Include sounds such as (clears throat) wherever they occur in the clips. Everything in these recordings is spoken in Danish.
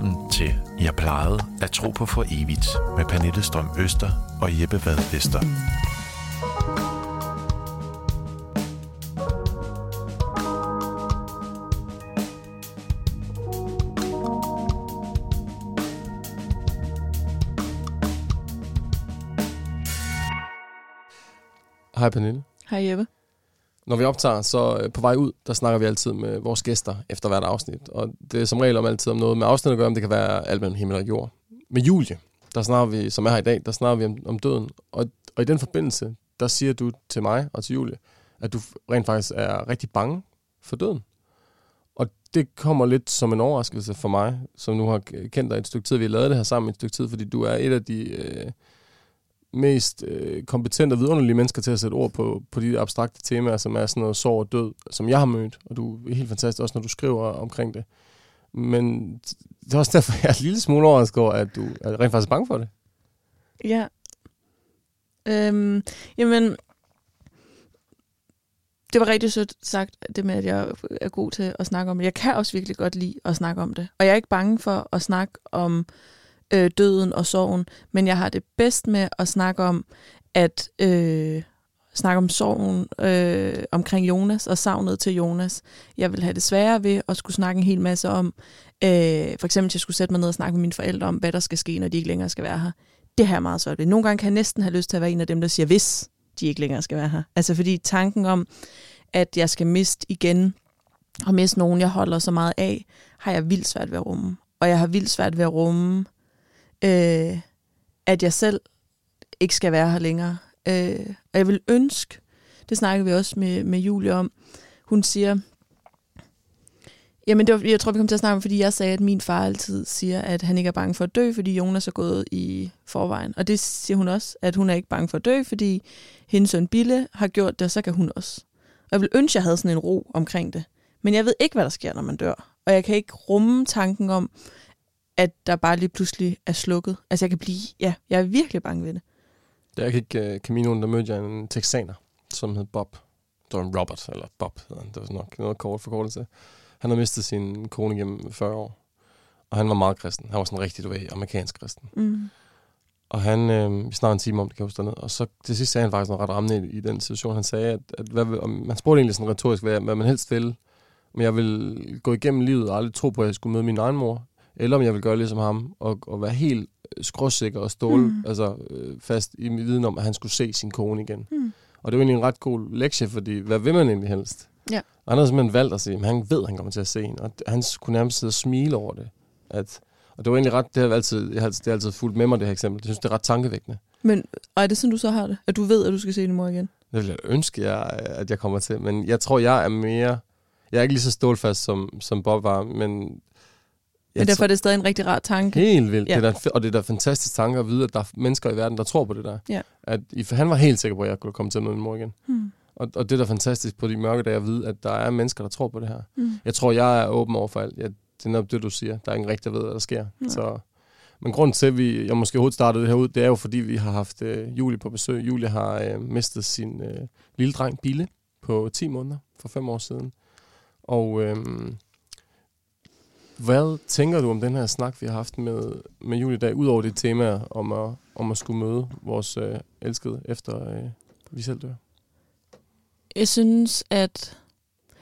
velkommen til Jeg plejede at tro på for evigt med Pernille Strøm Øster og Jeppe Vad Vester. Hej Pernille. Hej Jeppe. Når vi optager, så øh, på vej ud, der snakker vi altid med vores gæster efter hvert afsnit. Og det er som regel om altid om noget med afsnit at gøre, om det kan være alt mellem himmel og jord. Med Julie, der snakker vi, som er her i dag, der snakker vi om, om døden. Og, og i den forbindelse, der siger du til mig og til Julie, at du rent faktisk er rigtig bange for døden. Og det kommer lidt som en overraskelse for mig, som nu har kendt dig et stykke tid. Vi har lavet det her sammen et stykke tid, fordi du er et af de... Øh, mest øh, kompetente og vidunderlige mennesker til at sætte ord på, på de abstrakte temaer, som er sådan noget sorg og død, som jeg har mødt, og du er helt fantastisk også, når du skriver omkring det. Men det er også derfor, jeg er en lille smule overrasket over, at du er rent faktisk bange for det. Ja. Øhm, jamen, det var rigtig sødt sagt, det med, at jeg er god til at snakke om det. Jeg kan også virkelig godt lide at snakke om det. Og jeg er ikke bange for at snakke om øh, Øh, døden og sorgen, men jeg har det bedst med at snakke om, at øh, snakke om sorgen øh, omkring Jonas og savnet til Jonas. Jeg vil have det sværere ved at skulle snakke en hel masse om, øh, for eksempel, at jeg skulle sætte mig ned og snakke med mine forældre om, hvad der skal ske, når de ikke længere skal være her. Det har jeg meget svært ved. Nogle gange kan jeg næsten have lyst til at være en af dem, der siger, hvis de ikke længere skal være her. Altså fordi tanken om, at jeg skal miste igen, og miste nogen, jeg holder så meget af, har jeg vildt svært ved at rumme. Og jeg har vildt svært ved at rumme, øh, øh, at jeg selv ikke skal være her længere. Øh, og jeg vil ønske, det snakker vi også med, med Julie om, hun siger, jamen det var, jeg tror, vi kom til at snakke om, fordi jeg sagde, at min far altid siger, at han ikke er bange for at dø, fordi Jonas er gået i forvejen. Og det siger hun også, at hun er ikke bange for at dø, fordi hendes søn Bille har gjort det, og så kan hun også. Og jeg vil ønske, at jeg havde sådan en ro omkring det. Men jeg ved ikke, hvad der sker, når man dør. Og jeg kan ikke rumme tanken om, at der bare lige pludselig er slukket. Altså jeg kan blive, ja, jeg er virkelig bange ved det. Da jeg gik uh, Caminoen, der mødte jeg en texaner, som hed Bob. Det var en Robert, eller Bob hedder han. Det var nok noget kort forkortelse. Han har mistet sin kone gennem 40 år. Og han var meget kristen. Han var sådan rigtig, du ved, amerikansk kristen. Mm. Og han, øh, vi snakkede en time om det, kan jeg dernede. Og så til sidst sagde han faktisk noget ret rammende i, i den situation. Han sagde, at, at hvad, om, man spurgte egentlig sådan retorisk, hvad, hvad man helst ville. Men jeg vil gå igennem livet og aldrig tro på, at jeg skulle møde min egen mor eller om jeg vil gøre ligesom ham, og, og være helt skråsikker og ståle mm. altså, øh, fast i min viden om, at han skulle se sin kone igen. Mm. Og det var egentlig en ret god lektie, fordi hvad vil man egentlig helst? Ja. Og han havde simpelthen valgt at sige, at han ved, at han kommer til at se hende, og han kunne nærmest sidde og smile over det. At, og det var egentlig ret, det har altid, jeg har, det har altid fulgt med mig, det her eksempel. Jeg synes, det er ret tankevækkende. Men og er det sådan, du så har det? At du ved, at du skal se din mor igen? Det vil jeg ønske, jeg, at jeg kommer til. Men jeg tror, jeg er mere... Jeg er ikke lige så stålfast, som, som Bob var, men men derfor er det stadig en rigtig rar tanke. Helt vildt. Ja. Det er der, og det er da fantastisk tanke at vide, at der er mennesker i verden, der tror på det der. Ja. At, han var helt sikker på, at jeg kunne komme til at møde min mor igen. Hmm. Og, og det er da fantastisk på de mørke dage at vide, at der er mennesker, der tror på det her. Hmm. Jeg tror, jeg er åben over for alt. Jeg, det er nok det, du siger. Der er ingen rigtig, der ved, hvad der sker. Hmm. Så, men grunden til, at vi, jeg måske overhovedet startede det her ud, det er jo, fordi vi har haft øh, Julie på besøg. Julie har øh, mistet sin øh, lille dreng, Bille, på 10 måneder for fem år siden. Og... Øh, hvad tænker du om den her snak, vi har haft med, med Julie i dag, udover det tema om at, om at skulle møde vores øh, elskede, efter øh, vi selv dør? Jeg synes, at...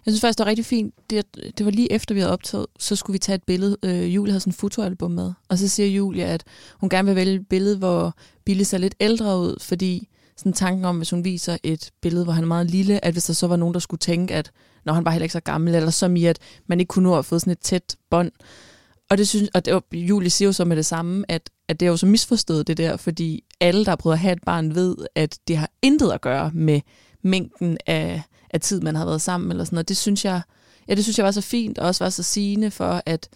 Jeg synes faktisk, det var rigtig fint. Det, det var lige efter, vi havde optaget, så skulle vi tage et billede. Øh, Julie havde sådan en fotoalbum med. Og så siger Julie, at hun gerne vil vælge et billede, hvor Billy ser lidt ældre ud, fordi sådan tanken om, hvis hun viser et billede, hvor han er meget lille, at hvis der så var nogen, der skulle tænke, at når han var heller ikke så gammel, eller som i, at man ikke kunne nå at få sådan et tæt bånd. Og det synes, og det var, Julie siger jo så med det samme, at, at det er jo så misforstået det der, fordi alle, der har prøvet at have et barn, ved, at det har intet at gøre med mængden af, af tid, man har været sammen, eller sådan noget. Det synes jeg, ja, det synes jeg var så fint, og også var så sigende for, at,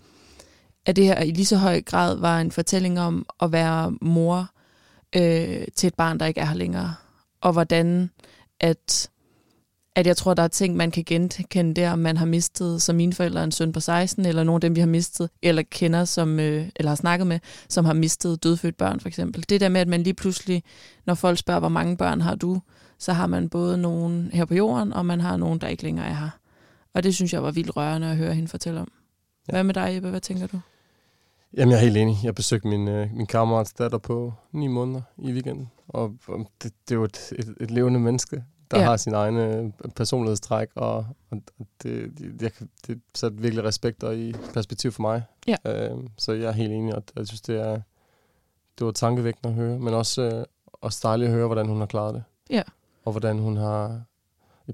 at det her i lige så høj grad var en fortælling om at være mor øh, til et barn, der ikke er her længere. Og hvordan at at jeg tror, der er ting, man kan genkende der, om man har mistet, som mine forældre en søn på 16, eller nogle af dem, vi har mistet, eller kender, som, øh, eller har snakket med, som har mistet dødfødt børn, for eksempel. Det der med, at man lige pludselig, når folk spørger, hvor mange børn har du, så har man både nogen her på jorden, og man har nogen, der ikke længere er her. Og det synes jeg var vildt rørende at høre hende fortælle om. Ja. Hvad med dig, Jeppe? Hvad tænker du? Jamen, jeg er helt enig. Jeg besøgte min, øh, min kammerats datter på ni måneder i weekenden. Og det, det jo et, et, et levende menneske, der Ja. har sin egne personlighedstræk. Og, og det, det, det satte virkelig respekt og i perspektiv for mig. Ja. Øh, så jeg er helt enig, og jeg synes, det er det var tankevækkende at høre. Men også, øh, også dejligt at høre, hvordan hun har klaret det. Ja. Og hvordan hun har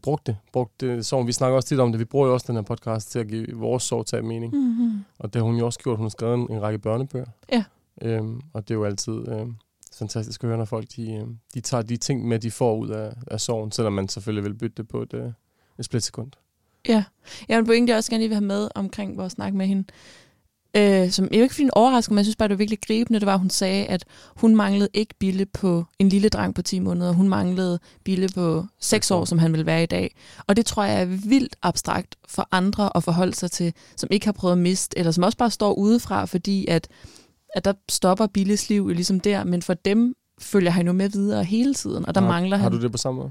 brugt det. Brugt det sorg. Vi snakker også tit om det. Vi bruger jo også den her podcast til at give vores sorg til mening. Mm-hmm. Og det har hun jo også gjort. Hun har skrevet en, en række børnebøger. Ja. Øhm, og det er jo altid øhm, fantastisk at høre, når folk de, øhm, de tager de ting med, de får ud af, af sorgen, selvom man selvfølgelig vil bytte det på et, øh, et splitsekund. Ja. Jeg en pointe, jeg også gerne lige vil have med omkring vores snak med hende. Øh, som jeg ikke fordi overrasker, men jeg synes bare, det var virkelig gribende, det var, at hun sagde, at hun manglede ikke Bille på en lille dreng på 10 måneder. Hun manglede Bille på 6 år, som han vil være i dag. Og det tror jeg er vildt abstrakt for andre at forholde sig til, som ikke har prøvet at miste, eller som også bare står udefra, fordi at, at der stopper Billes liv jo ligesom der, men for dem følger han jo med videre hele tiden, og der har, mangler har han... du det på samme måde?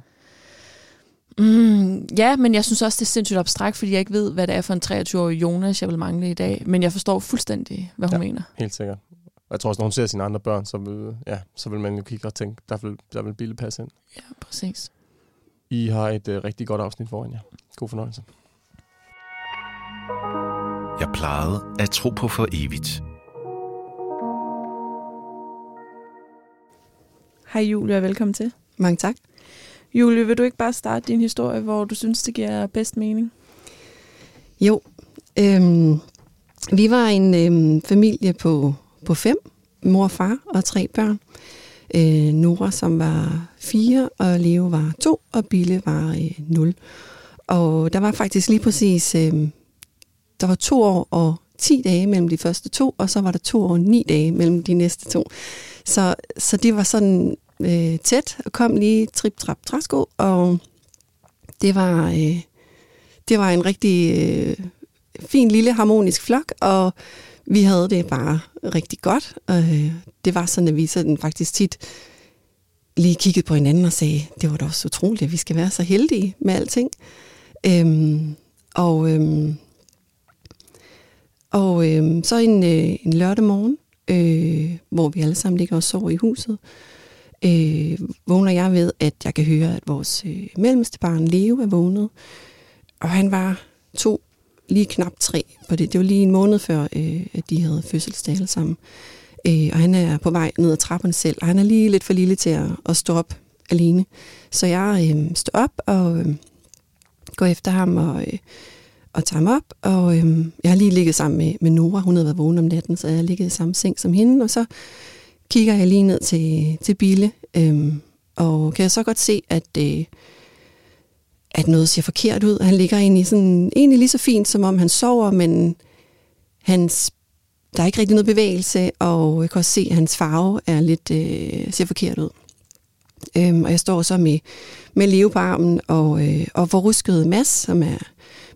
Mm, ja, men jeg synes også, det er sindssygt abstrakt, fordi jeg ikke ved, hvad det er for en 23-årig Jonas, jeg vil mangle i dag. Men jeg forstår fuldstændig, hvad hun Ja. mener. Helt sikkert. Og jeg tror også, når hun ser sine andre børn, så vil, ja, så vil man jo kigge og tænke, der vil, der vil Bille passe ind. Ja, præcis. I har et øh, rigtig godt afsnit foran jer. God fornøjelse. Jeg plejede at tro på for evigt. Hej Julie, og velkommen til. Mange tak. Julie, vil du ikke bare starte din historie, hvor du synes, det giver bedst mening? Jo, øhm, vi var en øhm, familie på, på fem, mor og far og tre børn. Øh, Nora, som var fire, og Leo var to, og Bille var øh, nul. Og der var faktisk lige præcis, øh, der var to år og 10 dage mellem de første to, og så var der to år og ni dage mellem de næste to. Så, så det var sådan øh, tæt, og kom lige trip, trap, træsko, og det var, øh, det var en rigtig øh, fin lille harmonisk flok, og vi havde det bare rigtig godt. Og, øh, det var sådan, at vi sådan faktisk tit lige kiggede på hinanden og sagde, det var da også utroligt, at vi skal være så heldige med alting. Øhm, og øhm, og øh, så en, øh, en lørdag morgen, øh, hvor vi alle sammen ligger og sover i huset, øh, vågner jeg ved, at jeg kan høre, at vores øh, mellemste barn Leo er vågnet. Og han var to, lige knap tre på det. Det var lige en måned før, øh, at de havde fødselsdag alle sammen. Øh, og han er på vej ned ad trappen selv, og han er lige lidt for lille til at, at stå op alene. Så jeg øh, står op og øh, går efter ham og, øh, og tager mig op. Og øhm, jeg har lige ligget sammen med, med Nora. Hun havde været vågen om natten, så jeg har ligget i samme seng som hende. Og så kigger jeg lige ned til, til Bille, øhm, og kan jeg så godt se, at... Øh, at noget ser forkert ud. Han ligger egentlig, sådan, egentlig lige så fint, som om han sover, men hans, der er ikke rigtig noget bevægelse, og jeg kan også se, at hans farve er lidt, øh, ser forkert ud. Øhm, og jeg står så med, med Leo på armen, og, øh, og hvor rusket Mads, som er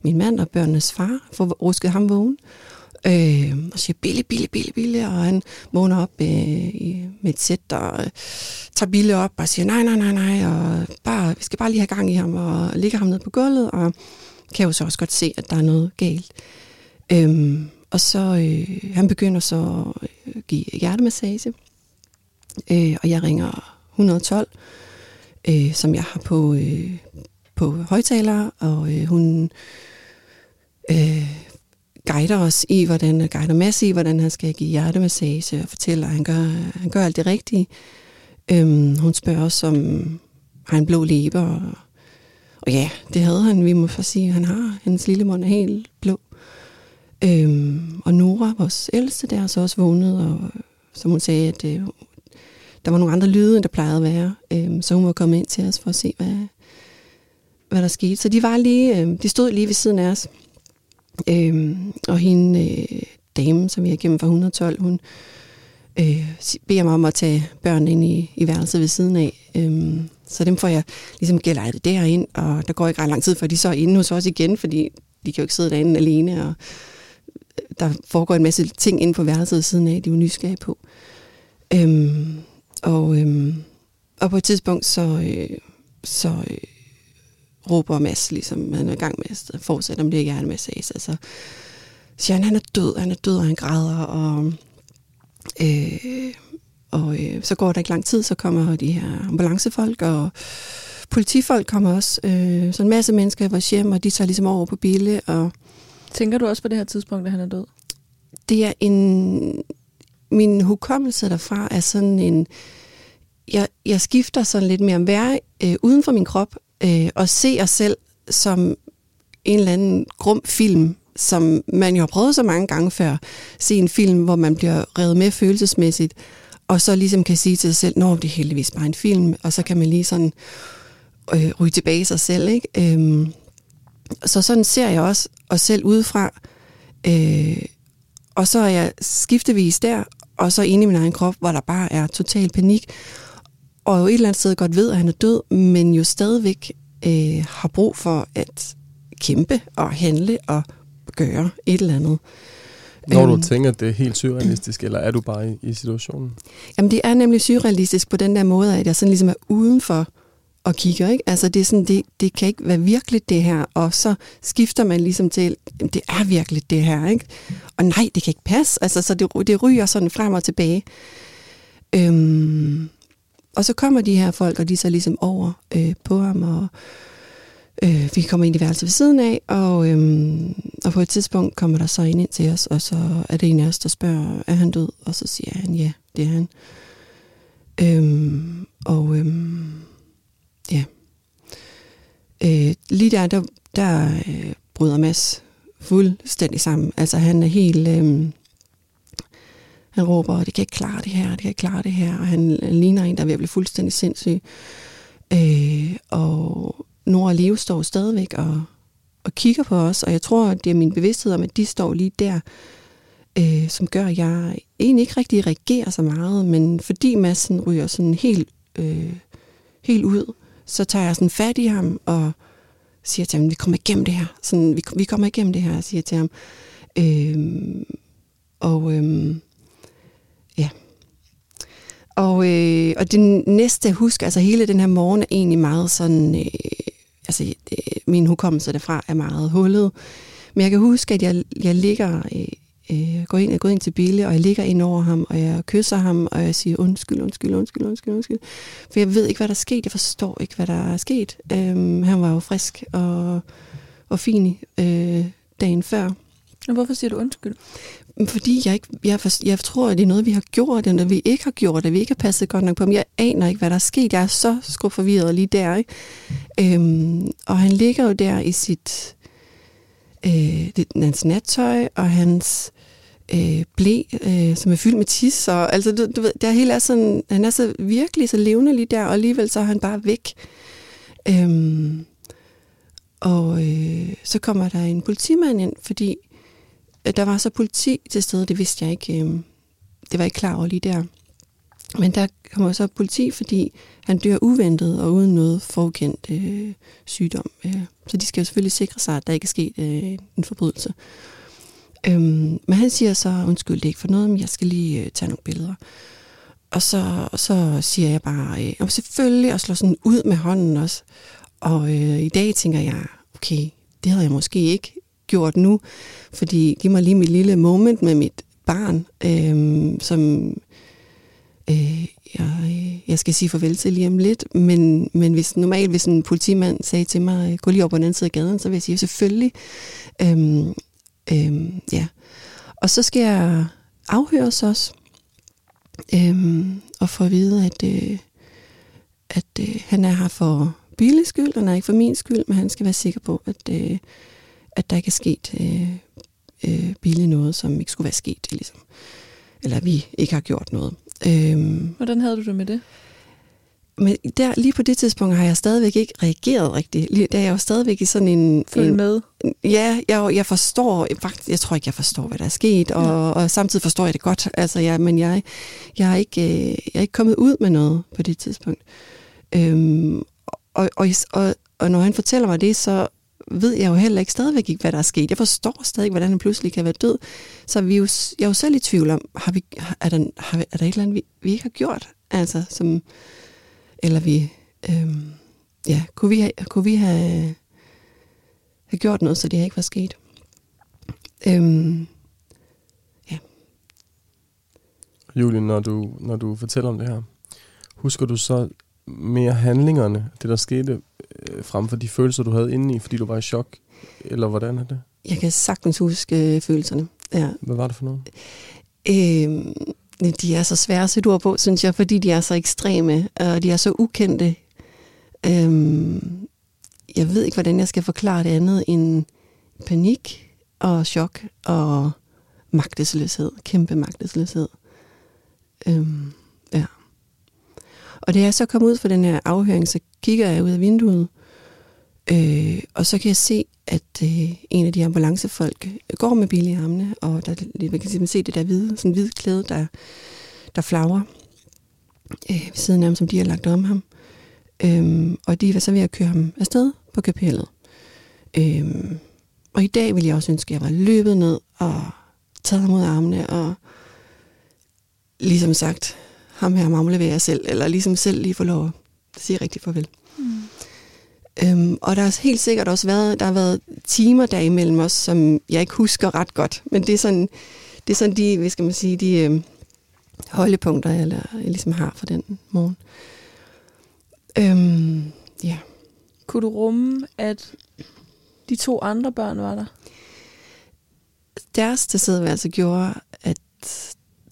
min mand og børnenes far, for rusket ham vågen. Øh, og siger, Bille, Bille, Bille, Bille, og han vågner op øh, i, med et sæt, og øh, tager Bille op og siger, nej, nej, nej, nej, og bare, vi skal bare lige have gang i ham, og ligger ham ned på gulvet, og kan jo så også godt se, at der er noget galt. Øhm, og så, øh, han begynder så at give hjertemassage, øh, og jeg ringer 112, øh, som jeg har på, øh, på højtalere, og øh, hun øh, guider os i, hvordan guider Mads i, hvordan han skal give hjertemassage, og fortæller, at han gør, han gør alt det rigtige. Øhm, hun spørger også, om har han blå læber, og, og ja, det havde han. Vi må for sige, han har. Hans lille mund er helt blå. Øhm, og Nora, vores ældste, der er så også vågnet, og som hun sagde, at øh, der var nogle andre lyde, end der plejede at være. Øhm, så hun var kommet ind til os for at se, hvad, hvad der skete. Så de var lige, øh, de stod lige ved siden af os. Øhm, og hende, øh, damen, som vi har igennem fra 112, hun øh, beder mig om at tage børn ind i, i værelset ved siden af. Øhm, så dem får jeg ligesom gelejtet derind, og der går ikke ret lang tid, før de så er inde hos os igen, fordi de kan jo ikke sidde derinde alene, og øh, der foregår en masse ting inde på værelset ved siden af, de er jo nysgerrige på. Øhm, og, øhm, og på et tidspunkt, så, øh, så øh, råber Mads, ligesom han er i gang med at fortsætte om det hjertemassage. Altså, siger han, han er død, han er død, og han græder, og Øh, og øh, så går der ikke lang tid, så kommer de her ambulancefolk, og politifolk kommer også. Øh, så en masse mennesker i vores hjem, og de tager ligesom over på Bille, og Tænker du også på det her tidspunkt, at han er død? det er en... Min hukommelse derfra er sådan en... Jeg, jeg skifter sådan lidt mere at være øh, uden for min krop, øh, og se os selv som en eller anden grum film, som man jo har prøvet så mange gange før. Se en film, hvor man bliver revet med følelsesmæssigt, og så ligesom kan sige til sig selv, nå, det er heldigvis bare en film, og så kan man lige sådan øh, ryge tilbage i sig selv. Ikke? Øhm, så sådan ser jeg også os selv udefra. Øh, og så er jeg skiftevis der, og så inde i min egen krop, hvor der bare er total panik. Og jo et eller andet sted godt ved, at han er død, men jo stadigvæk øh, har brug for at kæmpe og handle og gøre et eller andet. Når du Øhm, tænker, det er helt surrealistisk, eller er du bare i, i situationen? Jamen, det er nemlig surrealistisk på den der måde, at jeg sådan ligesom er udenfor og kigger, ikke? Altså, det er sådan, det, det kan ikke være virkeligt, det her. Og så skifter man ligesom til, "Jamen, det er virkelig det her, ikke? Og nej, det kan ikke passe. Altså, så det, det ryger sådan frem og tilbage. Øhm, og så kommer de her folk, og de er så ligesom over øh, på ham, og øh, vi kommer ind i værelset ved siden af, og, øh, og på et tidspunkt kommer der så en ind til os, og så er det en af os, der spørger, er han død? Og så siger han, ja, det er han. Øh, og øh, ja. Øh, lige der, der, der øh, bryder Mads fuldstændig sammen. Altså han er helt... Øh, han råber, det kan ikke klare det her, det kan ikke klare det her. Og han ligner en, der er ved at blive fuldstændig sindssyg. Øh, og Nora og Leo står stadigvæk og, og kigger på os, og jeg tror, det er min bevidsthed om, at de står lige der, øh, som gør, at jeg egentlig ikke rigtig reagerer så meget, men fordi massen ryger sådan helt, øh, helt ud, så tager jeg sådan fat i ham og siger til ham, vi kommer igennem det her. Sådan, vi, vi kommer igennem det her, siger jeg til ham. Øh, og øh, ja. Og, øh, og det næste, jeg husker, altså hele den her morgen er egentlig meget sådan, øh, altså øh, min hukommelse derfra er meget hullet. Men jeg kan huske, at jeg, jeg ligger, øh, øh, går ind, jeg går ind til Bille, og jeg ligger ind over ham, og jeg kysser ham, og jeg siger undskyld, undskyld, undskyld, undskyld, undskyld. For jeg ved ikke, hvad der er sket. Jeg forstår ikke, hvad der er sket. Øh, han var jo frisk og, og fin øh, dagen før. Og hvorfor siger du undskyld? Fordi jeg, ikke, jeg, for, jeg tror, at det er noget, vi har gjort, eller vi ikke har gjort, at vi ikke har passet godt nok på ham. Jeg aner ikke, hvad der er sket. Jeg er så skrubforvirret lige der. Ikke? Øhm, og han ligger jo der i sit øh, det, hans nattøj og hans øh, blæ, øh, som er fyldt med tis. Og, altså, du, du ved, der hele er sådan, han er så virkelig så levende lige der, og alligevel så er han bare væk. Øhm, og øh, så kommer der en politimand ind, fordi Øh, der var så politi til stede, det vidste jeg ikke. Øh, det var ikke klar over lige der. Men der kommer så politi, fordi han dør uventet og uden noget forkendt øh, sygdom. Øh, så de skal jo selvfølgelig sikre sig, at der ikke er sket øh, en forbrydelse. Øhm, men han siger så, undskyld, det er ikke for noget, men jeg skal lige øh, tage nogle billeder. Og så, så siger jeg bare, øh, selvfølgelig, og slår sådan ud med hånden også. Og øh, i dag tænker jeg, okay, det havde jeg måske ikke gjort nu, fordi giv mig lige mit lille moment med mit barn, øh, som øh, jeg, jeg skal sige farvel til lige om lidt, men, men hvis normalt, hvis en politimand sagde til mig, gå lige op på den anden side af gaden, så vil jeg sige, selvfølgelig. Øh, øh, ja. Og så skal jeg afhøres også, øh, og få at vide, at, øh, at øh, han er her for Billes skyld, han er ikke for min skyld, men han skal være sikker på, at, øh, at der ikke er sket øh, øh, Bille noget, som ikke skulle være sket, ligesom. eller vi ikke har gjort noget. Øhm, Hvordan havde du det med det? men der, lige på det tidspunkt har jeg stadigvæk ikke reageret rigtigt. Lige- Der er jeg jo stadigvæk i sådan en... Følg en med. Ja, jeg, jeg forstår, faktisk, jeg tror ikke, jeg forstår, hvad der er sket, og, ja. og samtidig forstår jeg det godt. Altså, jeg, men jeg, jeg, er ikke, øh, jeg er ikke kommet ud med noget på det tidspunkt. Øhm, og, og, og, og når han fortæller mig det, så ved jeg jo heller ikke stadigvæk ikke, hvad der er sket. Jeg forstår stadig ikke, hvordan han pludselig kan være død. Så vi er jo, jeg er jo selv i tvivl om, har vi, er, der, har, vi- er der et eller andet, vi, vi ikke har gjort? Altså, som, eller vi, øhm, ja, kunne vi, have, kunne vi have, have gjort noget, så det her ikke var sket? Øhm, Julie, når du, når du fortæller om det her, husker du så mere handlingerne, det der skete, øh, frem for de følelser, du havde inde i, fordi du var i chok? Eller hvordan er det? Jeg kan sagtens huske øh, følelserne. Ja. Hvad var det for noget? Øh, de er så svære at sætte ord på, synes jeg, fordi de er så ekstreme, og de er så ukendte. Øh, jeg ved ikke, hvordan jeg skal forklare det andet end panik og chok og magtesløshed. Kæmpe magtesløshed. Øh, ja. Og da jeg så kom ud fra den her afhøring, så kigger jeg ud af vinduet, øh, og så kan jeg se, at øh, en af de ambulancefolk øh, går med bil i armene, og der, man kan simpelthen se det der hvide, sådan hvide klæde, der, der flagrer øh, ved siden af ham, som de har lagt om ham. Øhm, og de var så ved at køre ham afsted på kapellet. Øhm, og i dag ville jeg også ønske, at jeg var løbet ned og taget ham ud af armene og ligesom sagt, ham her mamle vil jeg selv, eller ligesom selv lige få lov at sige rigtig farvel. Mm. Øhm, og der har helt sikkert også været, der har været timer der imellem os, som jeg ikke husker ret godt, men det er sådan, det er sådan de, hvad skal man sige, de øh, holdepunkter, jeg, jeg ligesom har for den morgen. Øhm, ja. Kunne du rumme, at de to andre børn var der? Deres tilstedeværelse gjorde, at,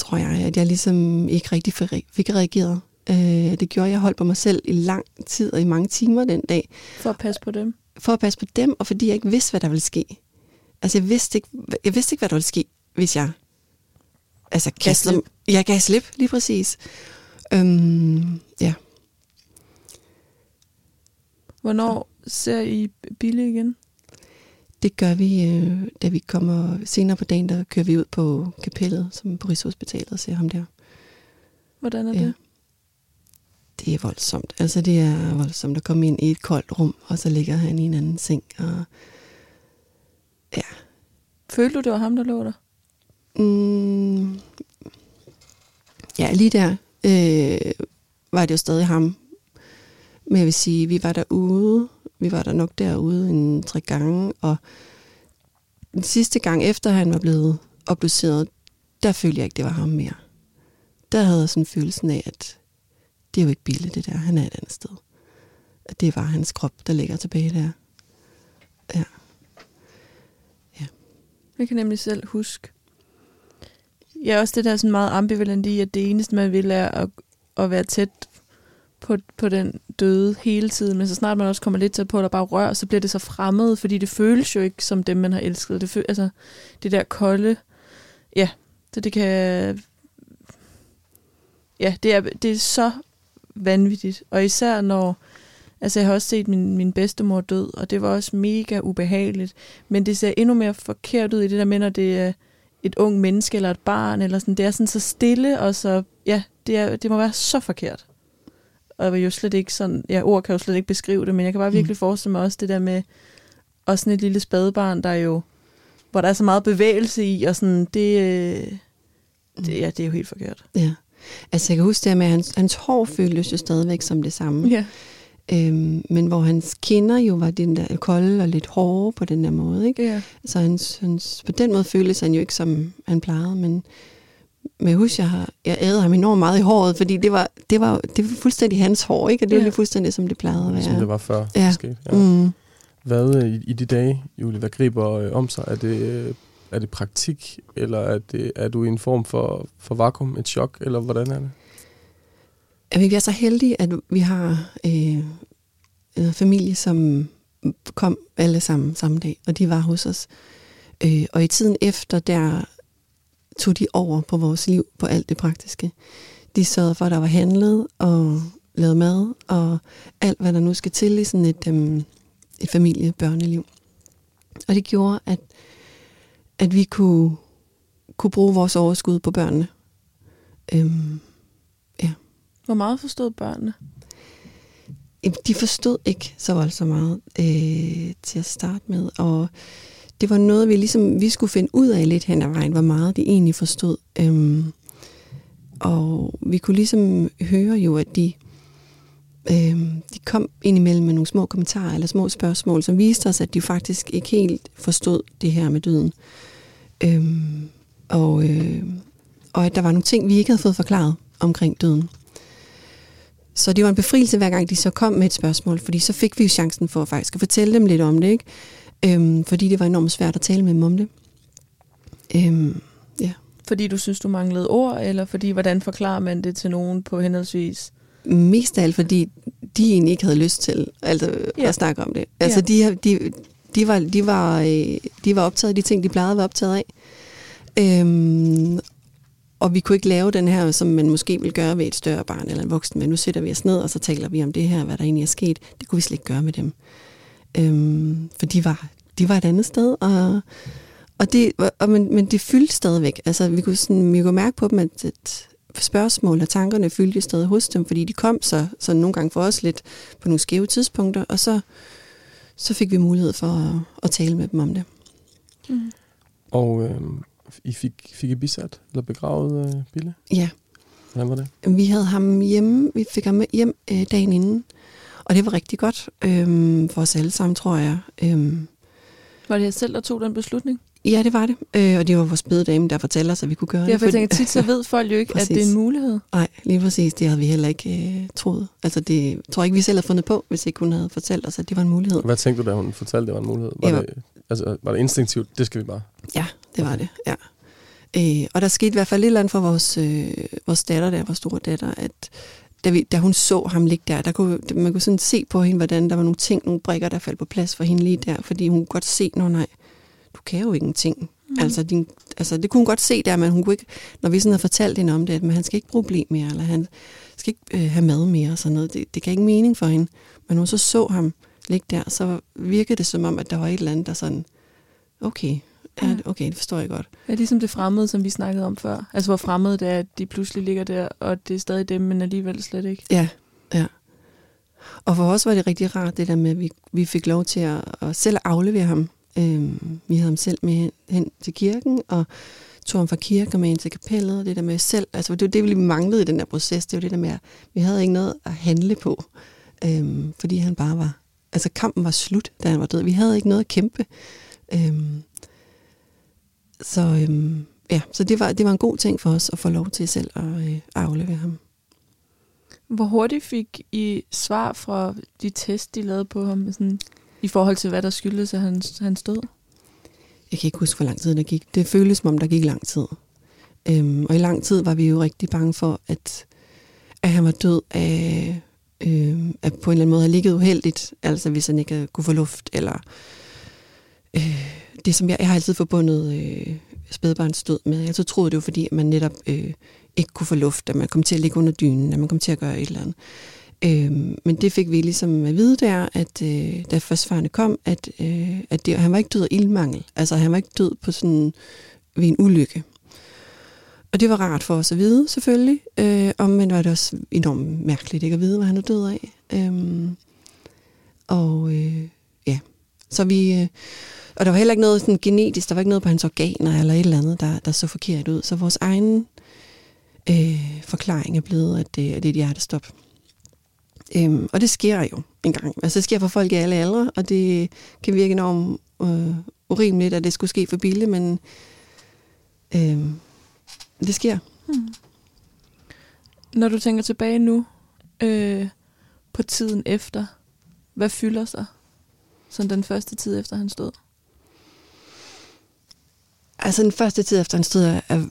tror jeg, at jeg ligesom ikke rigtig fik reageret. Øh, det gjorde, at jeg holdt på mig selv i lang tid og i mange timer den dag. For at passe på dem? For at passe på dem, og fordi jeg ikke vidste, hvad der ville ske. Altså, jeg vidste ikke, jeg vidste ikke hvad der ville ske, hvis jeg altså, kastede dem. Jeg gav slip, lige præcis. Øhm, ja. Hvornår ser I Billy igen? Det gør vi, øh, da vi kommer senere på dagen, der kører vi ud på kapellet, som på Rigshospitalet, og ser ham der. Hvordan er det? Ja. Det er voldsomt. Altså, det er voldsomt at komme ind i et koldt rum, og så ligger han i en anden seng. Og ja. Følte du, det var ham, der lå der? Mm, ja, lige der øh, var det jo stadig ham. Men jeg vil sige, vi var derude. Vi var der nok derude en tre gange, og den sidste gang efter han var blevet obduceret, der følte jeg ikke, det var ham mere. Der havde jeg sådan følelsen af, at det er jo ikke billigt det der, han er et andet sted. At det var hans krop, der ligger tilbage der. Ja. Ja. Jeg kan nemlig selv huske, Jeg ja, også det der sådan meget ambivalent i, at det eneste, man vil, er at, at være tæt på, på den døde hele tiden, men så snart man også kommer lidt tæt på, at der bare rør, så bliver det så fremmed, fordi det føles jo ikke som dem, man har elsket. Det, føles, altså, det der kolde, ja, det, det kan... Ja, det er, det er så vanvittigt. Og især når... Altså, jeg har også set min, min bedstemor død, og det var også mega ubehageligt. Men det ser endnu mere forkert ud i det der med, når det er et ung menneske eller et barn, eller sådan. Det er sådan så stille, og så... Ja, det, er, det må være så forkert. Og jeg jo slet ikke sådan... Ja, ord kan jo slet ikke beskrive det, men jeg kan bare virkelig mm. forestille mig også det der med... Også sådan et lille spadebarn, der jo... Hvor der er så meget bevægelse i, og sådan... Det, øh, det, ja, det er jo helt forkert. Ja. Altså jeg kan huske det med, at hans, hans hår føltes jo stadigvæk som det samme. Ja. Øhm, men hvor hans kinder jo var den der kolde og lidt hårde på den der måde. Ikke? Ja. Så hans, hans, på den måde føltes han jo ikke som han plejede, men, men jeg husker, jeg, har, jeg ædede ham enormt meget i håret, fordi det var, det var, det var fuldstændig hans hår, ikke? og det ja. var fuldstændig som det plejede at være. Som det var før. Ja. Måske. ja. Mm. Hvad i, i de dage, Julie, hvad griber øh, om sig? Er det øh, er det praktik, eller er, det, er du i en form for, for vakuum, et chok, eller hvordan er det? Vi er så heldige, at vi har øh, en familie, som kom alle sammen samme dag, og de var hos os. Øh, og i tiden efter, der tog de over på vores liv, på alt det praktiske. De sørgede for, at der var handlet og lavet mad, og alt, hvad der nu skal til i sådan et, øh, et familie-børneliv. Og det gjorde, at at vi kunne, kunne bruge vores overskud på børnene. Øhm, ja. Hvor meget forstod børnene? De forstod ikke så voldsomt meget øh, til at starte med, og det var noget, vi ligesom vi skulle finde ud af lidt hen ad vejen, hvor meget de egentlig forstod. Øhm, og vi kunne ligesom høre jo, at de, øhm, de kom indimellem med nogle små kommentarer eller små spørgsmål, som viste os, at de faktisk ikke helt forstod det her med døden. Øhm, og øh, og at der var nogle ting, vi ikke havde fået forklaret omkring døden. Så det var en befrielse, hver gang de så kom med et spørgsmål, fordi så fik vi jo chancen for faktisk at fortælle dem lidt om det, ikke? Øhm, fordi det var enormt svært at tale med dem om det. Øhm, ja. Fordi du synes, du manglede ord, eller fordi, hvordan forklarer man det til nogen på henholdsvis? Mest af alt, fordi de egentlig ikke havde lyst til altså, Ja. at snakke om det. Altså, de, de, de, var, de, var, øh, de var optaget af de ting, de plejede at være optaget af. Øhm, og vi kunne ikke lave den her, som man måske vil gøre ved et større barn eller en voksen, men nu sætter vi os ned, og så taler vi om det her, hvad der egentlig er sket. Det kunne vi slet ikke gøre med dem. Øhm, for de var, de var et andet sted, og, og det, og, men, men det fyldte stadigvæk. Altså, vi kunne, sådan, vi kunne mærke på dem, at, at spørgsmål og tankerne fyldte stadig hos dem, fordi de kom så, så nogle gange for os lidt på nogle skæve tidspunkter, og så, så fik vi mulighed for at, at tale med dem om det. Mm. Og øh, I fik, fik I bisat eller begravet øh, Bille? Ja, Hvordan var det? vi havde ham hjemme, vi fik ham hjem øh, dagen inden, og det var rigtig godt øh, for os alle sammen, tror jeg. Øh, Var det jer selv, der tog den beslutning? ja, det var det, øh, og det var vores bededame, der fortalte os, at vi kunne gøre Ja, det. for jeg tænker, tit så ved folk jo ikke, at det er en mulighed. Nej, lige præcis. Det havde vi heller ikke øh, troet. Altså, det jeg tror ikke, vi selv havde fundet på, hvis ikke hun havde fortalt os, at det var en mulighed. Hvad tænkte du, da hun fortalte, det var en mulighed? Var, Ja. det, altså, var det instinktivt? Det skal vi bare. Ja, det var det, ja. Øh, og der skete i hvert fald et eller andet for vores, øh, vores datter der, vores store datter, at da, vi, da hun så ham ligge der, der kunne, man kunne sådan se på hende, hvordan der var nogle ting, nogle brikker, der faldt på plads for hende lige der, fordi hun kunne godt se, når nej, du kan jo ingenting. Mm. Altså, din, altså, det kunne hun godt se der, men hun kunne ikke, når vi sådan havde fortalt hende om det, at men han skal ikke bruge blæ mere, eller han skal ikke øh, have mad mere, og sådan noget. Det, det gav ikke mening for hende. Men når hun så så ham ligge der, så virkede det som om, at der var et eller andet, der sådan, okay, ja, okay, det forstår jeg godt. Ja, ligesom det fremmede, som vi snakkede om før. Altså, hvor fremmede det er, at de pludselig ligger der, og det er stadig dem, men alligevel slet ikke. Ja, ja. Og for os var det rigtig rart, det der med, at vi, vi fik lov til at, at selv aflevere ham. Øhm, vi havde ham selv med hen, hen til kirken, og tog ham fra kirken og med ind til kapellet, og det der med selv, altså det var det, vi manglede i den der proces, det var det der med, at vi havde ikke noget at handle på, øhm, fordi han bare var, altså kampen var slut, da han var død. Vi havde ikke noget at kæmpe. Øhm, så øhm, ja, så det var, det var en god ting for os at få lov til selv at øh, aflevere ham. Hvor hurtigt fik I svar fra de test, de lavede på ham, sådan, i forhold til, hvad der skyldes af hans, hans død? Jeg kan ikke huske, hvor lang tid der gik. Det føles som om, der gik lang tid. Øhm, og i lang tid var vi jo rigtig bange for, at, at han var død af, øh, at på en eller anden måde havde ligget uheldigt. Altså hvis han ikke havde kunne få luft. Eller øh, det, som jeg, jeg har altid forbundet øh, spædbarns død med. Jeg så troede det var, fordi at man netop øh, ikke kunne få luft, at man kom til at ligge under dynen, at man kom til at gøre et eller andet. Øh, men det fik vi ligesom at vide der, at øh, da førstfarende kom, at, øh, at det, han var ikke død af ildmangel. Altså han var ikke død på sådan ved en ulykke. Og det var rart for os at vide, selvfølgelig. Øh, og men var det også enormt mærkeligt ikke at vide, hvad han er død af. Øh, og øh, så vi... Øh, og der var heller ikke noget sådan genetisk, der var ikke noget på hans organer eller et eller andet, der, der så forkert ud. Så vores egen øh, forklaring er blevet, at det, at det er et hjertestop. Øhm, og det sker jo en gang. Altså det sker for folk i alle aldre, og det kan virke enormt øh, urimeligt, at det skulle ske for Bille, men øh, det sker. Hmm. Når du tænker tilbage nu øh, på tiden efter, hvad fylder sig? Sådan den første tid efter hans død. Altså den første tid efter han stod er, er,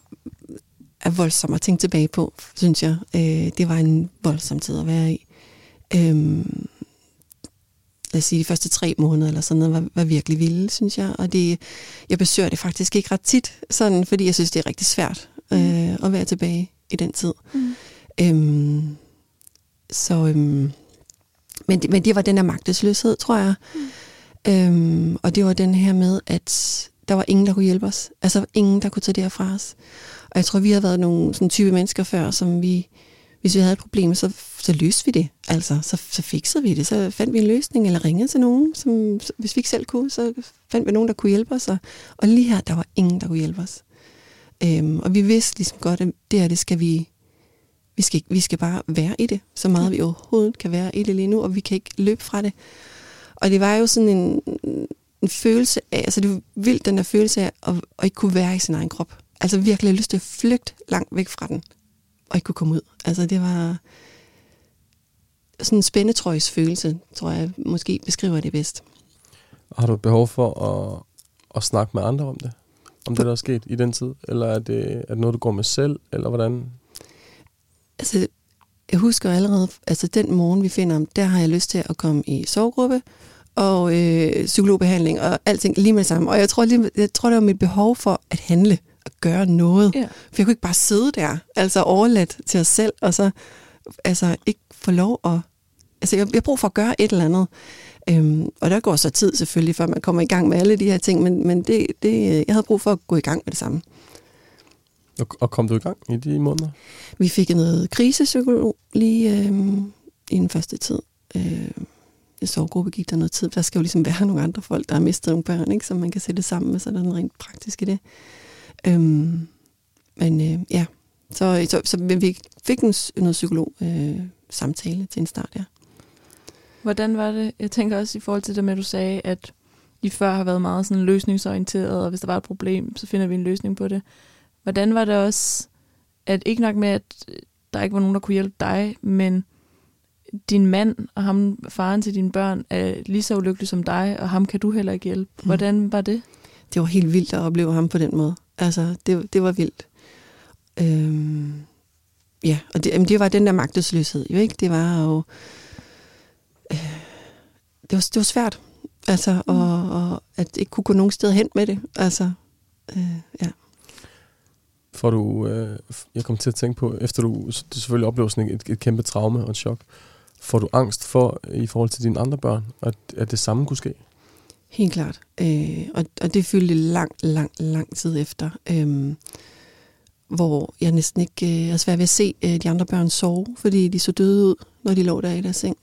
er voldsom at tænke tilbage på, synes jeg. Øh, det var en voldsom tid at være i. Øhm, lad os sige, de første tre måneder eller sådan noget, var, var virkelig vilde, synes jeg. Og det, jeg besøger det faktisk ikke ret tit, sådan, fordi jeg synes, det er rigtig svært øh, at være tilbage i den tid. Mm. Øhm, så, øhm, men, det, men det var den her magtesløshed, tror jeg. Mm. Øhm, og det var den her med, at der var ingen, der kunne hjælpe os. Altså ingen, der kunne tage det her fra os. Og jeg tror, vi har været nogle sådan type mennesker før, som vi, hvis vi havde et problem, så, så løste vi det. Altså, så, så fikset vi det. Så fandt vi en løsning, eller ringede til nogen. Som, hvis vi ikke selv kunne, så fandt vi nogen, der kunne hjælpe os. Og, og lige her, der var ingen, der kunne hjælpe os. Øhm, og vi vidste ligesom godt, at det her, det skal vi, vi skal, vi skal bare være i det, så meget vi overhovedet kan være i det lige nu, og vi kan ikke løbe fra det. Og det var jo sådan en, en følelse af, altså det var vildt den der følelse af at, at ikke kunne være i sin egen krop. altså virkelig lyst til at flygte langt væk fra den, og ikke kunne komme ud. Altså det var sådan en spændetrøjs følelse, tror jeg måske beskriver det bedst. Har du behov for at, at snakke med andre om det? Om det, der er sket i den tid? Eller er det, er det noget, du går med selv? Eller hvordan? Altså, jeg husker allerede, altså den morgen, vi finder ham, der har jeg lyst til at komme i sovegruppe og øh, psykologbehandling og alting lige med det samme. Og jeg tror, lige, jeg tror, det var mit behov for at handle, at gøre noget. Ja. For jeg kunne ikke bare sidde der, altså overladt til os selv, og så altså ikke få lov at... Altså, jeg, jeg har brug for at gøre et eller andet. Øhm, og der går så tid selvfølgelig, før man kommer i gang med alle de her ting, men, men det, det, jeg havde brug for at gå i gang med det samme. Og, og kom du i gang i de måneder? Vi fik noget krisepsykolog lige øhm, i den første tid. Øh, i sovegruppe gik der noget tid. Der skal jo ligesom være (laughs) nogle andre folk, der har mistet nogle børn, ikke, som man kan sætte sammen med, så der er noget rent praktisk i det. Øhm, men øh, ja, så, så, så men vi fik en, noget psykolog øh, samtale til en start, ja. Hvordan var det? Jeg tænker også i forhold til det med, at du sagde, at I før har været meget sådan løsningsorienteret, og hvis der var et problem, så finder vi en løsning på det. Hvordan var det også, at ikke nok med, at der ikke var nogen, der kunne hjælpe dig, men din mand og ham, faren til dine børn, er lige så ulykkelig som dig, og ham kan du heller ikke hjælpe. Hvordan var det? Det var helt vildt at opleve ham på den måde. Altså, det, det var vildt. Øhm, ja, og det, jamen, det var den der magtesløshed, jo ikke? Det var jo... Øh, det, var, det var svært, altså, mm. og, og at ikke kunne gå nogen sted hen med det. Altså, øh, ja. For du, øh, jeg kom til at tænke på, efter du, du selvfølgelig oplever sådan et, et kæmpe traume og et chok, får du angst for, i forhold til dine andre børn, at, at det samme kunne ske? Helt klart. Øh, og, og det fyldte lang, lang, lang tid efter. Øh, hvor jeg næsten ikke øh, havde svært ved at se øh, de andre børn sove, fordi de så døde ud, når de lå der i deres seng.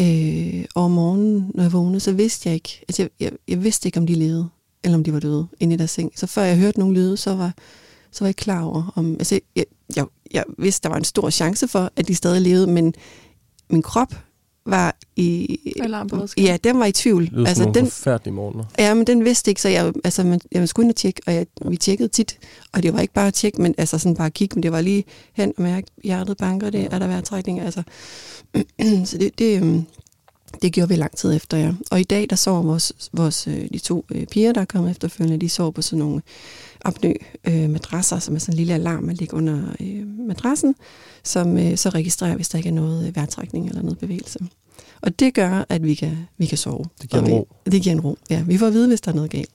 Øh, og om morgenen, når jeg vågnede, så vidste jeg ikke, altså jeg, jeg, jeg vidste ikke, om de levede, eller om de var døde inde i deres seng. Så før jeg hørte nogen lyde, så var, så var jeg klar over, om, altså jeg, jeg, jeg vidste, der var en stor chance for, at de stadig levede, men min krop var i... Alarmberedskab. Ja, den var i tvivl. Det lyder altså, som nogle den, forfærdelige morgener. Ja, men den vidste ikke, så jeg, altså, man, jeg skulle ind og tjekke, og jeg, vi tjekkede tit, og det var ikke bare at tjekke, men altså sådan bare at kigge, men det var lige hen og mærke, hjertet banker, det er der vejrtrækning, altså. (clears throat) så det, det, øhm, det gjorde vi lang tid efter, ja. Og i dag, der sover vores, vores øh, de to øh, piger, der er kommet efterfølgende, de sover på sådan nogle apnø øh, madrasser, som er sådan en lille alarm, man ligger under madrassen, som så registrerer, hvis der ikke er noget vejrtrækning eller noget bevægelse. Og det gør, at vi kan, vi kan sove. Det giver en vi- ro. Det giver en ro, ja. Vi får at vide, hvis der er noget galt.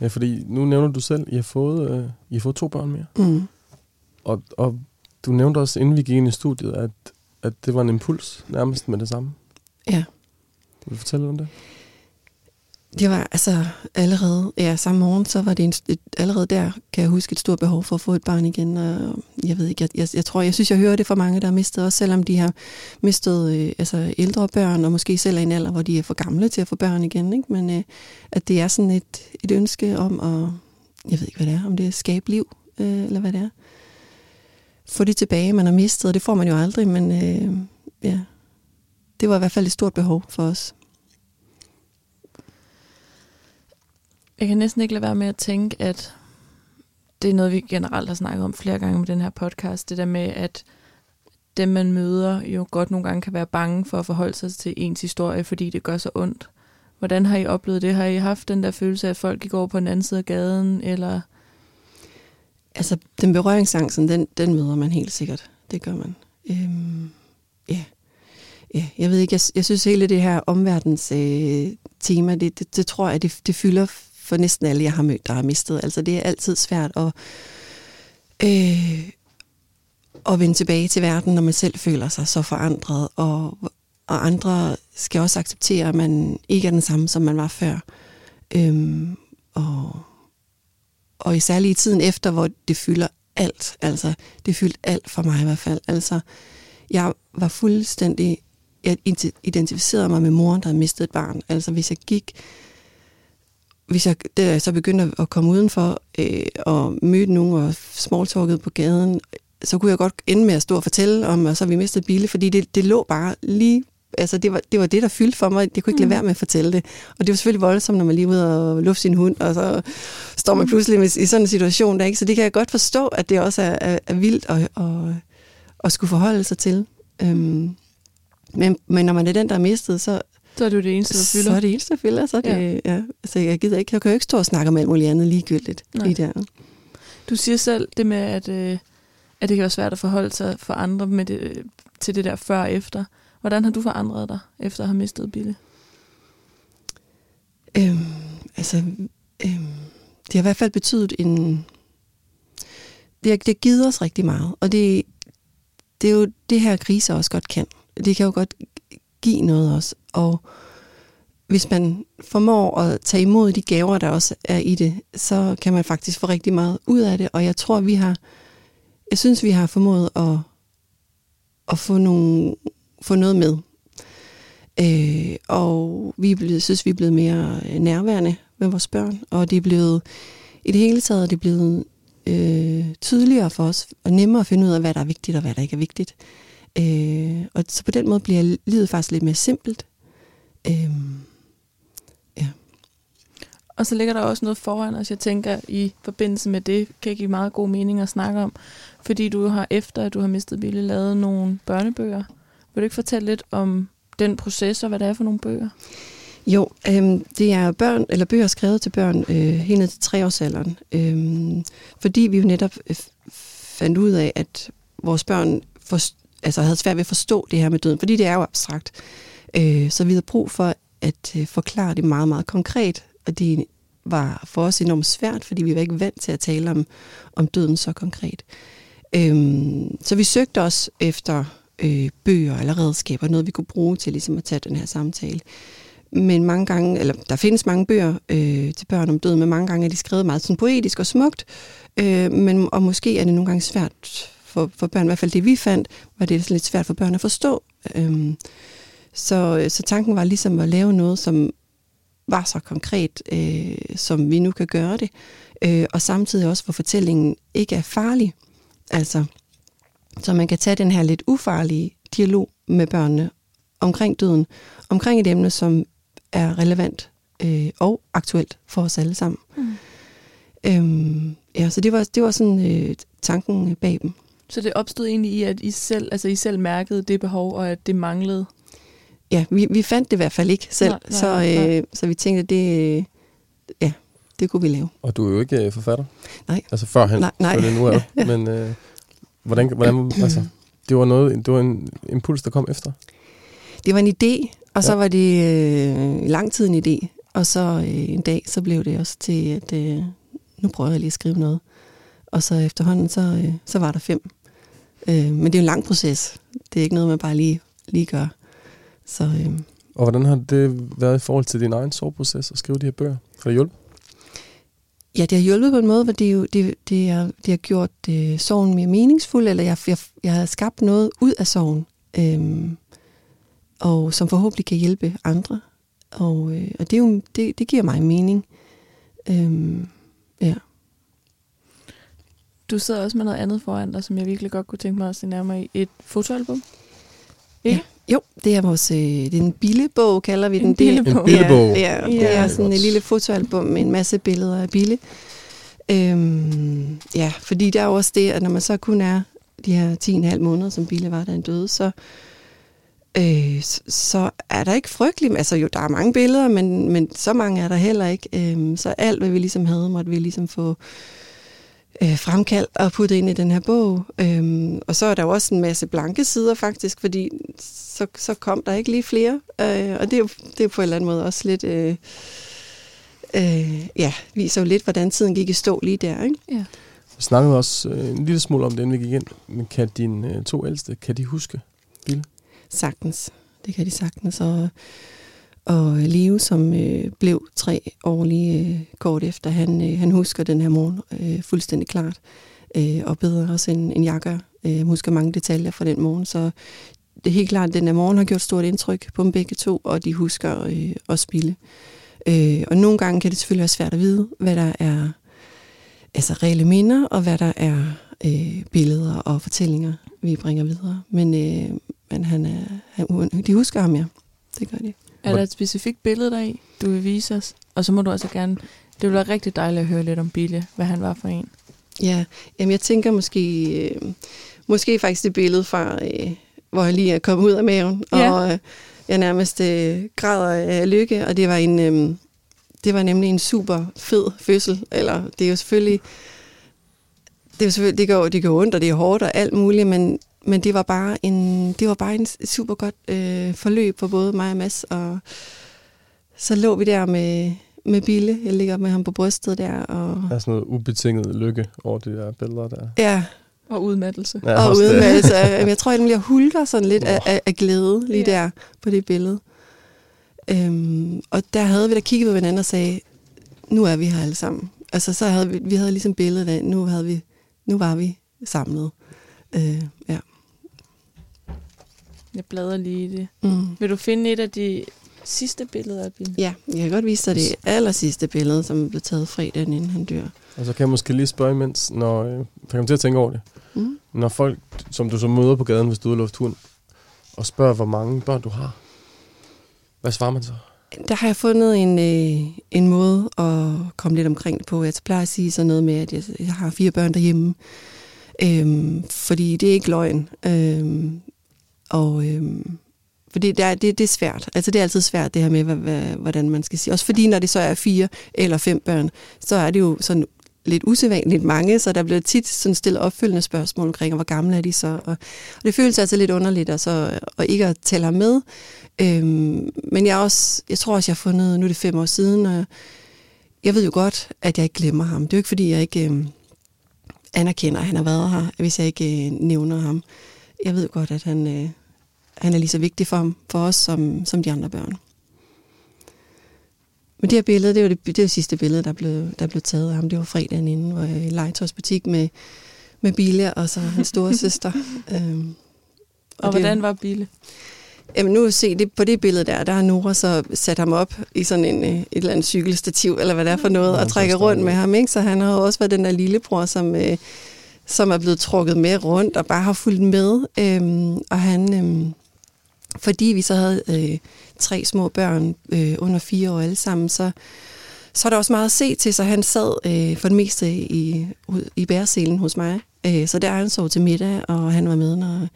Ja, fordi nu nævner du selv, I har fået, øh, I har fået to børn mere. Mm. Og, og du nævnte også, inden vi gik ind i studiet, at, at det var en impuls nærmest med det samme. Ja. Vil du fortælle om det? Det var altså allerede, ja, samme morgen, så var det en, et, allerede der, kan jeg huske, et stort behov for at få et barn igen. Og jeg ved ikke, jeg, jeg, jeg tror, jeg synes, jeg hører det fra mange, der har mistet, også selvom de har mistet øh, altså ældre børn, og måske selv er i en alder, hvor de er for gamle til at få børn igen. Ikke? Men øh, at det er sådan et, et ønske om at, jeg ved ikke, hvad det er, om det er at skabe liv, øh, eller hvad det er. Få det tilbage, man har mistet, og det får man jo aldrig, men øh, ja, det var i hvert fald et stort behov for os. Jeg kan næsten ikke lade være med at tænke, at det er noget, vi generelt har snakket om flere gange med den her podcast. Det der med, at dem, man møder, jo godt nogle gange kan være bange for at forholde sig til ens historie, fordi det gør så ondt. Hvordan har I oplevet det? Har I haft den der følelse af, at folk går på den anden side af gaden, eller... Altså, den berøringsangsten, den, den møder man helt sikkert. Det gør man. Øhm, ja. ja. Jeg ved ikke, jeg, jeg synes hele det her omverdens øh, tema, det, det, det tror jeg, det, det fylder for næsten alle, jeg har mødt, der har mistet. Altså, det er altid svært at, øh, at vende tilbage til verden, når man selv føler sig så forandret, og, og andre skal også acceptere, at man ikke er den samme, som man var før. Øhm, og og især lige i tiden efter, hvor det fylder alt. Altså, det fyldte alt for mig i hvert fald. Altså, jeg var fuldstændig... Jeg identificerede mig med moren, der havde mistet et barn. Altså, hvis jeg gik... Hvis jeg da jeg så begyndte at komme udenfor øh, og møde nogen og smalltalkede på gaden, så kunne jeg godt ende med at stå og fortælle om, at så vi mistet Bille, fordi det, det lå bare lige altså det var, det var det, der fyldte for mig. Jeg kunne ikke lade være med at fortælle det. Og det var selvfølgelig voldsomt, når man lige er ude og lufte sin hund, og så står man pludselig i sådan en situation der, ikke? Så det kan jeg godt forstå, at det også er, er, er vildt at, at, at skulle forholde sig til. Øhm, men, men når man er den, der er mistet, så, Så er det jo det eneste, der så fylder. er det eneste, der fylder. Så det, ja. Ja. Altså, jeg gider ikke, jeg kan jo ikke stå og snakke om alt muligt andet ligegyldigt Nej. i det her. Du siger selv det med, at, øh, at det kan være svært at forholde sig for andre med det, til det der før og efter. Hvordan har du forandret dig, efter at have mistet Bille? Øhm, altså, øhm, det har i hvert fald betydet en... Det har, det har givet os rigtig meget, og det, det er jo det her kriser også godt kan. Det kan jo godt give noget også, og hvis man formår at tage imod de gaver, der også er i det, så kan man faktisk få rigtig meget ud af det, og jeg tror, vi har, jeg synes, vi har formået at, at få, nogle, få noget med. Øh, og vi er blevet, synes, vi er blevet mere nærværende med vores børn, og det er blevet, i det hele taget er blevet øh, tydeligere for os, og nemmere at finde ud af, hvad der er vigtigt og hvad der ikke er vigtigt. Øh, og så på den måde bliver livet faktisk lidt mere simpelt. Øh, Og så ligger der også noget foran os, jeg tænker, i forbindelse med det, kan give meget god mening at snakke om. Fordi du har, efter at du har mistet Bille, lavet nogle børnebøger. Vil du ikke fortælle lidt om den proces, og hvad det er for nogle bøger? Jo, øhm, det er børn eller bøger skrevet til børn øh, helt ned til treårsalderen. Øhm, fordi vi jo netop øh, fandt ud af, at vores børn for, altså havde svært ved at forstå det her med døden, fordi det er jo abstrakt. Øh, så vi havde brug for at øh, forklare det meget, meget konkret, og det var for os enormt svært, fordi vi var ikke vant til at tale om, om døden så konkret. Øhm, så vi søgte os efter øh, bøger eller redskaber, noget vi kunne bruge til ligesom at tage den her samtale. Men mange gange, eller der findes mange bøger øh, til børn om døden, men mange gange er de skrevet meget sådan poetisk og smukt, øh, men, og måske er det nogle gange svært for, for børn, i hvert fald det vi fandt, var det lidt svært for børn at forstå. Øh, så, så tanken var ligesom at lave noget, som var så konkret, øh, som vi nu kan gøre det, øh, og samtidig også, hvor fortællingen ikke er farlig. Altså, så man kan tage den her lidt ufarlige dialog med børnene omkring døden, omkring et emne, som er relevant øh, og aktuelt for os alle sammen. Mm. Øhm, ja, så det var, det var sådan øh, tanken bag dem. Så det opstod egentlig i, at I selv, altså I selv mærkede det behov, og at det manglede. Ja, vi, vi fandt det i hvert fald ikke selv, Nej, nej, så, nej. øh, så vi tænkte, at det, øh, ja, det kunne vi lave. Og du er jo ikke øh, forfatter. Nej. Altså førhen. Nej, nej. Så det nu er du. (laughs) Men øh, hvordan, hvordan, (clears throat) altså, det var noget, det var en impuls, der kom efter. Det var en idé, og så Ja. var det øh, lang tid en idé. Og så øh, en dag, så blev det også til, at øh, nu prøver jeg lige at skrive noget. Og så efterhånden, så, øh, så var der fem. Øh, men det er jo en lang proces. Det er ikke noget, man bare lige, lige gør. Så øh, Og hvordan har det været i forhold til din egen soveproces at skrive de her bøger? Har det hjulpet? ja, det har hjulpet på en måde, hvor det, jo, det, det, har, det har gjort øh, sorgen mere meningsfuld, eller jeg, jeg, jeg har skabt noget ud af sorgen, øh, og som forhåbentlig kan hjælpe andre. Og, øh, og det, er jo, det, det giver mig mening. Øh, ja. Du sidder også med noget andet foran dig, som jeg virkelig godt kunne tænke mig at se nærmere i. Et fotoalbum? Ikke? Jo, det er vores, øh, det er en billebog, kalder vi En den. Det- billebog. En billebog. Ja, ja, det Ja. er sådan et lille fotoalbum med en masse billeder af Bille. Øhm, ja, fordi der er også det, at når man så kun er de her 10,5 måneder, som Bille var, da han døde, så, øh, så, er der ikke frygteligt. Altså jo, der er mange billeder, men, men så mange er der heller ikke. Øhm, så alt, hvad vi ligesom havde, måtte vi ligesom få øh, fremkaldt og puttet ind i den her bog. Øhm, og så er der jo også en masse blanke sider faktisk, fordi så, så kom der ikke lige flere. Øh, og det er, jo, det er på en eller anden måde også lidt... Øh, øh, ja, viser jo lidt, hvordan tiden gik i stå lige der, ikke? Ja. Vi snakkede også øh, en lille smule om det, inden vi gik ind. Men kan dine øh, to ældste, kan de huske? Sagtens. Det kan de sagtens. Og, og Leo, som øh, blev tre år lige øh, kort efter, han, øh, han husker den her morgen øh, fuldstændig klart. Øh, og bedre også end, end jeg gør. Øh, husker mange detaljer fra den morgen. Så det er helt klart, at den her morgen har gjort stort indtryk på dem begge to, og de husker øh, at spille. Øh, og nogle gange kan det selvfølgelig være svært at vide, hvad der er altså reelle minder, og hvad der er øh, billeder og fortællinger, vi bringer videre. Men, øh, men han er, han, de husker ham, ja. Det gør de. Er der et specifikt billede der i, du vil vise os? Og så må du altså gerne... Det ville være rigtig dejligt at høre lidt om Bille, hvad han var for en. Ja, jamen jeg tænker måske, øh, måske faktisk det billede fra, øh, hvor jeg lige er kommet ud af maven, Ja. og øh, jeg nærmest øh, græder af lykke, og det var en, øh, det var nemlig en super fed fødsel, eller det er jo selvfølgelig, det, er jo selvfølgelig, det, går, det går ondt, og det er hårdt og alt muligt, men, men det var bare en, det var bare en super godt øh, forløb for både mig og Mads, og så lå vi der med, med Bille, jeg ligger med ham på brystet der, og Der er sådan noget ubetinget lykke over de der billeder der. ja, Og udmattelse. Ja, og (laughs) jamen, jeg tror, jeg bliver hulker sådan lidt af, af, af glæde lige Ja. der på det billede. Øhm, og der havde vi da kigget på hinanden og sagde, nu er vi her alle sammen. Altså, så havde vi, vi havde ligesom billedet af, nu, havde vi, nu var vi samlet. Øh, ja. Jeg bladrer lige i det. Mm. Vil du finde et af de sidste billeder af Bille? ja, jeg kan godt vise dig det aller sidste billede, som blev taget fredagen, inden han dør. Og så kan jeg måske lige spørge imens, når øh, jeg kommer til at tænke over det. Mm. Når folk, som du så møder på gaden, hvis du er ude at lufte hund, og spørger, hvor mange børn du har, hvad svarer man så? Der har jeg fundet en, øh, en måde at komme lidt omkring det på. Jeg plejer at sige sådan noget med, at jeg, jeg har fire børn derhjemme. Øhm, fordi det er ikke løgn. Øhm, og øhm, fordi det er, det, det er svært. Altså det er altid svært det her med, hvad, hvad, hvordan man skal sige. Også fordi når det så er fire eller fem børn, så er det jo sådan lidt usædvanligt mange, så der bliver tit sådan stillet opfølgende spørgsmål omkring, hvor gamle er de så? Og, og det føles altså lidt underligt at, så, og ikke at tælle ham med. Øhm, men jeg, også, jeg tror også, jeg har fundet, nu er det fem år siden, og jeg ved jo godt, at jeg ikke glemmer ham. Det er jo ikke, fordi jeg ikke øhm, anerkender, at han har været her, hvis jeg ikke øh, nævner ham. Jeg ved godt, at han, øh, han er lige så vigtig for, ham, for os, som, som de andre børn. Men det her billede, det er jo det, det, er jo sidste billede, der blev, der blev taget af ham. Det var fredagen inden, hvor jeg i legetøjsbutik med, med Bille og så hans store (laughs) søster. Øhm, Og det- hvordan var Bille? Jamen nu se det, på det billede der, der har Nora så sat ham op i sådan en, øh, et eller andet cykelstativ, eller hvad det er for noget, Ja, og trækker rundt med ham. Ikke? Så han har også været den der lillebror, som, øh, som er blevet trukket med rundt og bare har fulgt med. Øhm, og han, øhm, fordi vi så havde øh, tre små børn øh, under fire år alle sammen, så, så er der også meget at se til, så han sad øh, for det meste i, i bæreselen hos mig. Øh, så der han så til middag, og han var med, når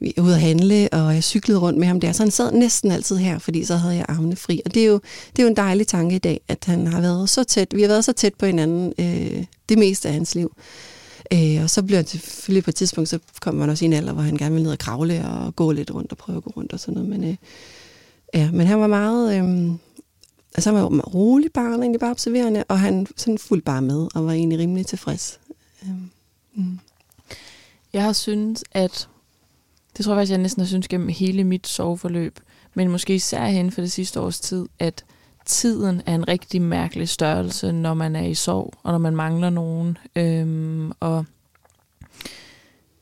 vi var ude at handle, og jeg cyklede rundt med ham der. Så han sad næsten altid her, fordi så havde jeg armene fri. Og det er jo, det er jo en dejlig tanke i dag, at han har været så tæt. Vi har været så tæt på hinanden øh, det meste af hans liv. Øh, og så bliver han selvfølgelig på et tidspunkt, så kommer man også i en alder, hvor han gerne vil ned og kravle og gå lidt rundt og prøve at gå rundt og sådan noget. Men, øh, ja, men han var meget... Øh, altså han var jo rolig barn, egentlig bare observerende, og han sådan fuldt bare med, og var egentlig rimelig tilfreds. Øh, mm. Jeg har syntes, at... Det tror jeg faktisk, jeg næsten har syntes gennem hele mit soveforløb. Men måske især hen for det sidste års tid, at tiden er en rigtig mærkelig størrelse, når man er i sorg, og når man mangler nogen. Øhm, og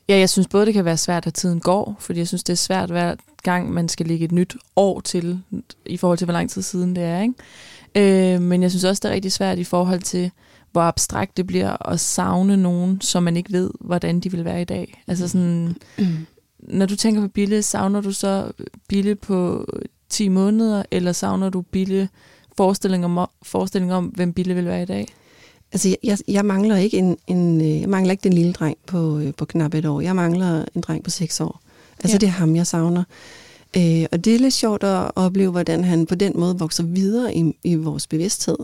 ja, jeg synes både, det kan være svært, at tiden går, fordi jeg synes, det er svært hver gang, man skal lægge et nyt år til, i forhold til, hvor lang tid siden det er. Ikke? Øh, men jeg synes også, det er rigtig svært i forhold til, hvor abstrakt det bliver at savne nogen, som man ikke ved, hvordan de vil være i dag. Altså sådan, når du tænker på Bille, savner du så Bille på 10 måneder, eller savner du Bille forestilling om, forestilling om hvem Bille vil være i dag? Altså, jeg- jeg, mangler ikke en, en, øh, jeg mangler ikke den lille dreng på, øh, på knap et år. Jeg mangler en dreng på seks år. Altså, Ja. det er ham, jeg savner. Øh, og det er lidt sjovt at opleve, hvordan han på den måde vokser videre i, i vores bevidsthed.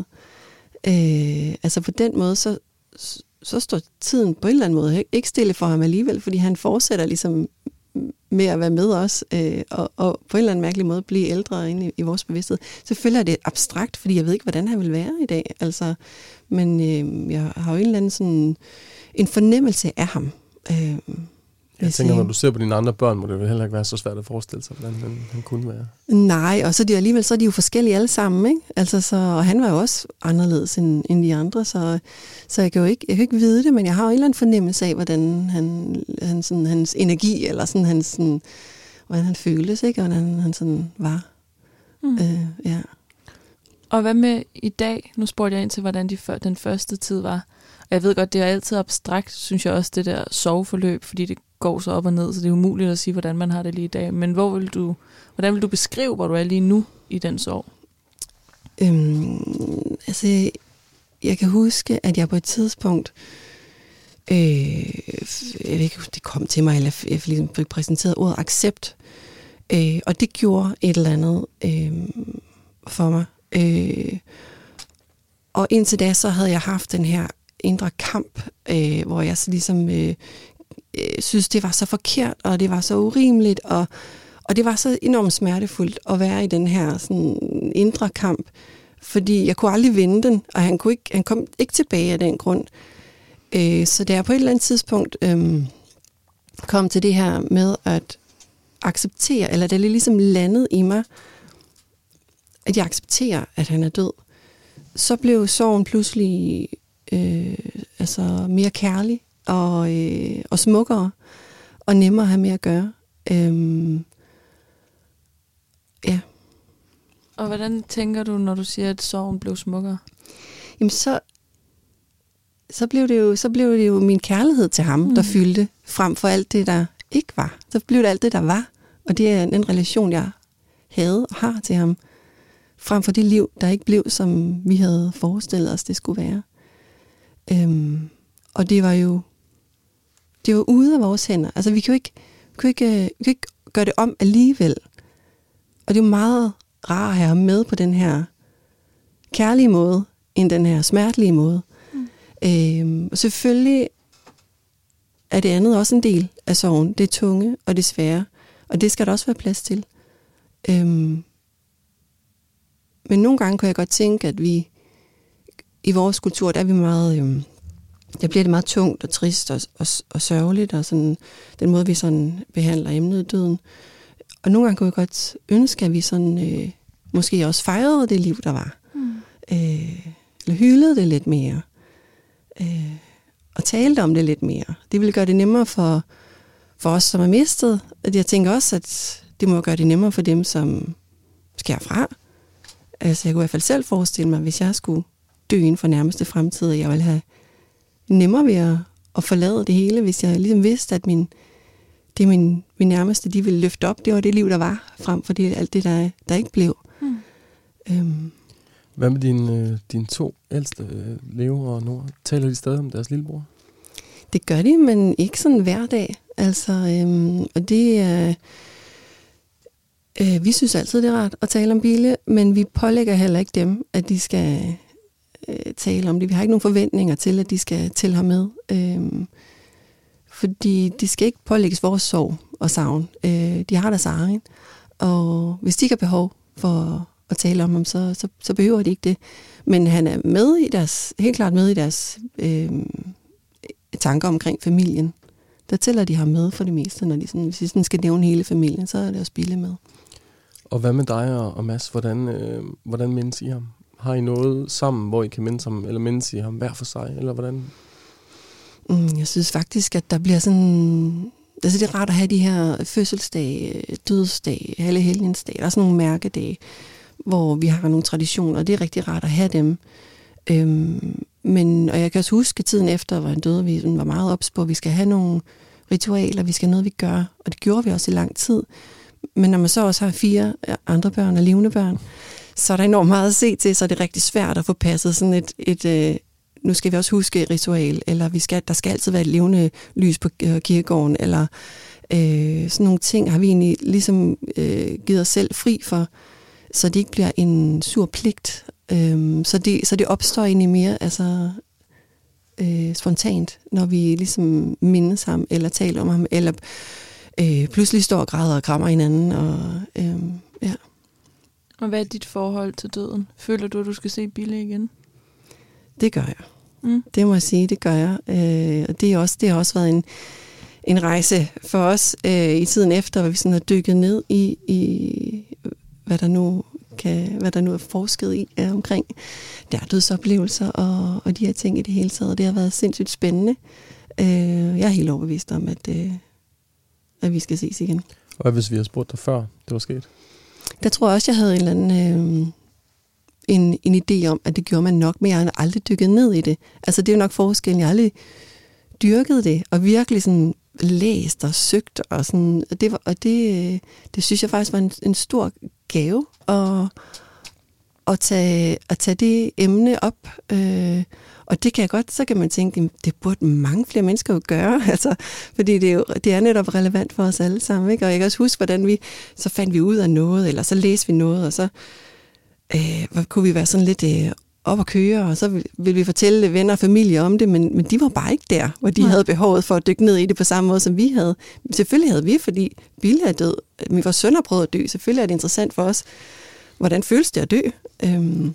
Øh, altså, på den måde, så, så står tiden på en eller anden måde ikke stille for ham alligevel, fordi han fortsætter ligesom med at være med os, øh, og, og på en eller anden mærkelig måde blive ældre inde i, i vores bevidsthed. Selvfølgelig er det abstrakt, fordi jeg ved ikke, hvordan han vil være i dag. Altså, men øh, jeg har jo en eller anden sådan, en fornemmelse af ham. Øh, jeg tænker, når du ser på dine andre børn, må det vel heller ikke være så svært at forestille sig, hvordan han, han kunne være. Nej, og så er de alligevel så er de jo forskellige alle sammen, ikke? Altså, så, og han var jo også anderledes end, end de andre, så, så jeg kan jo ikke, jeg kan ikke vide det, men jeg har jo en eller anden fornemmelse af, hvordan han, han sådan, hans energi, eller sådan, hans, sådan, hvordan han føltes, ikke? Og hvordan han sådan var. Mm. Øh, ja. Og hvad med i dag? Nu spurgte jeg ind til, hvordan de før, den første tid var. Og jeg ved godt, det er altid abstrakt, synes jeg også, det der soveforløb, fordi det går så op og ned, så det er umuligt at sige, hvordan man har det lige i dag. Men hvor vil du, hvordan vil du beskrive, hvor du er lige nu i den sorg? Øhm, altså, jeg kan huske, at jeg på et tidspunkt, øh, jeg ved ikke, det kom til mig, eller jeg ligesom fik præsenteret ordet accept, øh, og det gjorde et eller andet øh, for mig. Øh, og indtil da, så havde jeg haft den her indre kamp, øh, hvor jeg så ligesom øh, øh, synes, det var så forkert, og det var så urimeligt, og, og det var så enormt smertefuldt at være i den her sådan, indre kamp, fordi jeg kunne aldrig vinde den, og han, kunne ikke, han kom ikke tilbage af den grund. Øh, så da jeg på et eller andet tidspunkt øh, kom til det her med at acceptere, eller det er ligesom landet i mig, at jeg accepterer, at han er død, så blev sorgen pludselig øh, altså mere kærlig og, øh, og smukkere og nemmere at have med at gøre. Øhm, ja. Og hvordan tænker du, når du siger, at sorgen blev smukkere? Jamen så, så, blev det jo, så blev det jo min kærlighed til ham, mm. der fyldte, frem for alt det, der ikke var. Så blev det alt det, der var. Og det er den relation, jeg havde og har til ham, frem for det liv, der ikke blev, som vi havde forestillet os, det skulle være. Øhm, og det var jo det var ude af vores hænder. Altså, vi kan jo ikke, vi kan ikke, øh, vi kan ikke gøre det om alligevel. Og det er jo meget rart at have med på den her kærlige måde, end den her smertelige måde. Mm. Øhm, og selvfølgelig er det andet også en del af sorgen. Det er tunge og det svære. Og det skal der også være plads til. Øhm, men nogle gange kan jeg godt tænke, at vi i vores kultur, der er vi meget... Øhm, der bliver det meget tungt og trist og, og, og sørgeligt, og sådan, den måde, vi sådan behandler emnet døden. Og nogle gange kunne jeg godt ønske, at vi sådan, øh, måske også fejrede det liv, der var. Mm. Øh, eller hyldede det lidt mere. Øh, og talte om det lidt mere. Det ville gøre det nemmere for, for os, som er mistet. At jeg tænker også, at det må gøre det nemmere for dem, som skal fra. Altså, jeg kunne i hvert fald selv forestille mig, hvis jeg skulle dø inden for nærmeste fremtid, at jeg ville have nemmere ved at, at forlade det hele, hvis jeg ligesom vidste, at min, det min, min nærmeste, de ville løfte op, det var det liv, der var, frem for det, alt det, der, der ikke blev. Mm. Øhm. Hvad med dine, øh, dine to ældste, øh, Leo og Nora? Taler de stadig om deres lillebror? Det gør de, men ikke sådan hver dag. Altså, øhm, og det er... Øh, vi synes altid, det er rart at tale om Bille, men vi pålægger heller ikke dem, at de skal øh, tale om det. Vi har ikke nogen forventninger til, at de skal til ham med. Øh, fordi de skal ikke pålægges vores sorg og savn. Øh, de har deres egen. Og hvis de ikke har behov for at tale om ham, så, så, så behøver de ikke det. Men han er med i deres, helt klart med i deres øh, tanker omkring familien. Der tæller de ham med for det meste, når de sådan, hvis de sådan skal nævne hele familien, så er det også Bille med. Og hvad med dig og, og Mads? Hvordan, øh, hvordan mindes I ham? Har I noget sammen, hvor I kan mindes ham, eller mindes I ham hver for sig, eller hvordan? Mm, jeg synes faktisk, at der bliver sådan... Altså det er rart at have de her fødselsdage, dødsdag, alle helgensdag. Der er sådan nogle mærkedage, hvor vi har nogle traditioner, og det er rigtig rart at have dem. Øhm, men, og jeg kan også huske tiden efter, hvor han døde, vi var meget ops på, at vi skal have nogle ritualer, vi skal have noget, vi gør. Og det gjorde vi også i lang tid. Men når man så også har fire andre børn og levende børn, så er der enormt meget at se til, så er det rigtig svært at få passet sådan et, et øh, nu skal vi også huske et ritual, eller vi skal, der skal altid være et levende lys på øh, kirkegården, eller øh, sådan nogle ting har vi egentlig ligesom øh, givet os selv fri for, så det ikke bliver en sur pligt. Øh, så, det, så det opstår egentlig mere altså, øh, spontant, når vi ligesom mindes ham, eller taler om ham, eller øh, pludselig står og græder og krammer hinanden. Og, øh, ja. Og hvad er dit forhold til døden? Føler du, at du skal se Bille igen? Det gør jeg. Mm. Det må jeg sige, det gør jeg. Øh, og det, er også, det har også været en, en rejse for os øh, i tiden efter, hvor vi sådan har dykket ned i, i hvad der nu kan, hvad der nu er forsket i er omkring der dødsoplevelser og, og de her ting i det hele taget. Det har været sindssygt spændende. Øh, jeg er helt overbevist om, at, øh, at vi skal ses igen. Og hvad hvis vi har spurgt dig før det var sket? Der tror jeg også, jeg havde en eller anden... Øh, en, en idé om, at det gjorde man nok, men jeg har aldrig dykket ned i det. Altså det er jo nok forskellen. Jeg har aldrig dyrket det, og virkelig sådan læst og søgt, og, sådan, og, det, var, og det, øh, det synes jeg faktisk var en, en stor gave at, at, tage, at tage det emne op. Øh, og det kan jeg godt, så kan man tænke, det burde mange flere mennesker jo gøre, (laughs) altså, fordi det er, jo, det er netop relevant for os alle sammen. Ikke? Og jeg kan også huske, hvordan vi, så fandt vi ud af noget, eller så læste vi noget, og så øh, kunne vi være sådan lidt øh, op at køre, og så ville vi fortælle venner og familie om det, men, men de var bare ikke der, hvor de ja. havde behovet for at dykke ned i det på samme måde, som vi havde. Selvfølgelig havde vi, fordi Bille er død. Min var søn har at dø. Selvfølgelig er det interessant for os, hvordan føles det at dø. Øhm.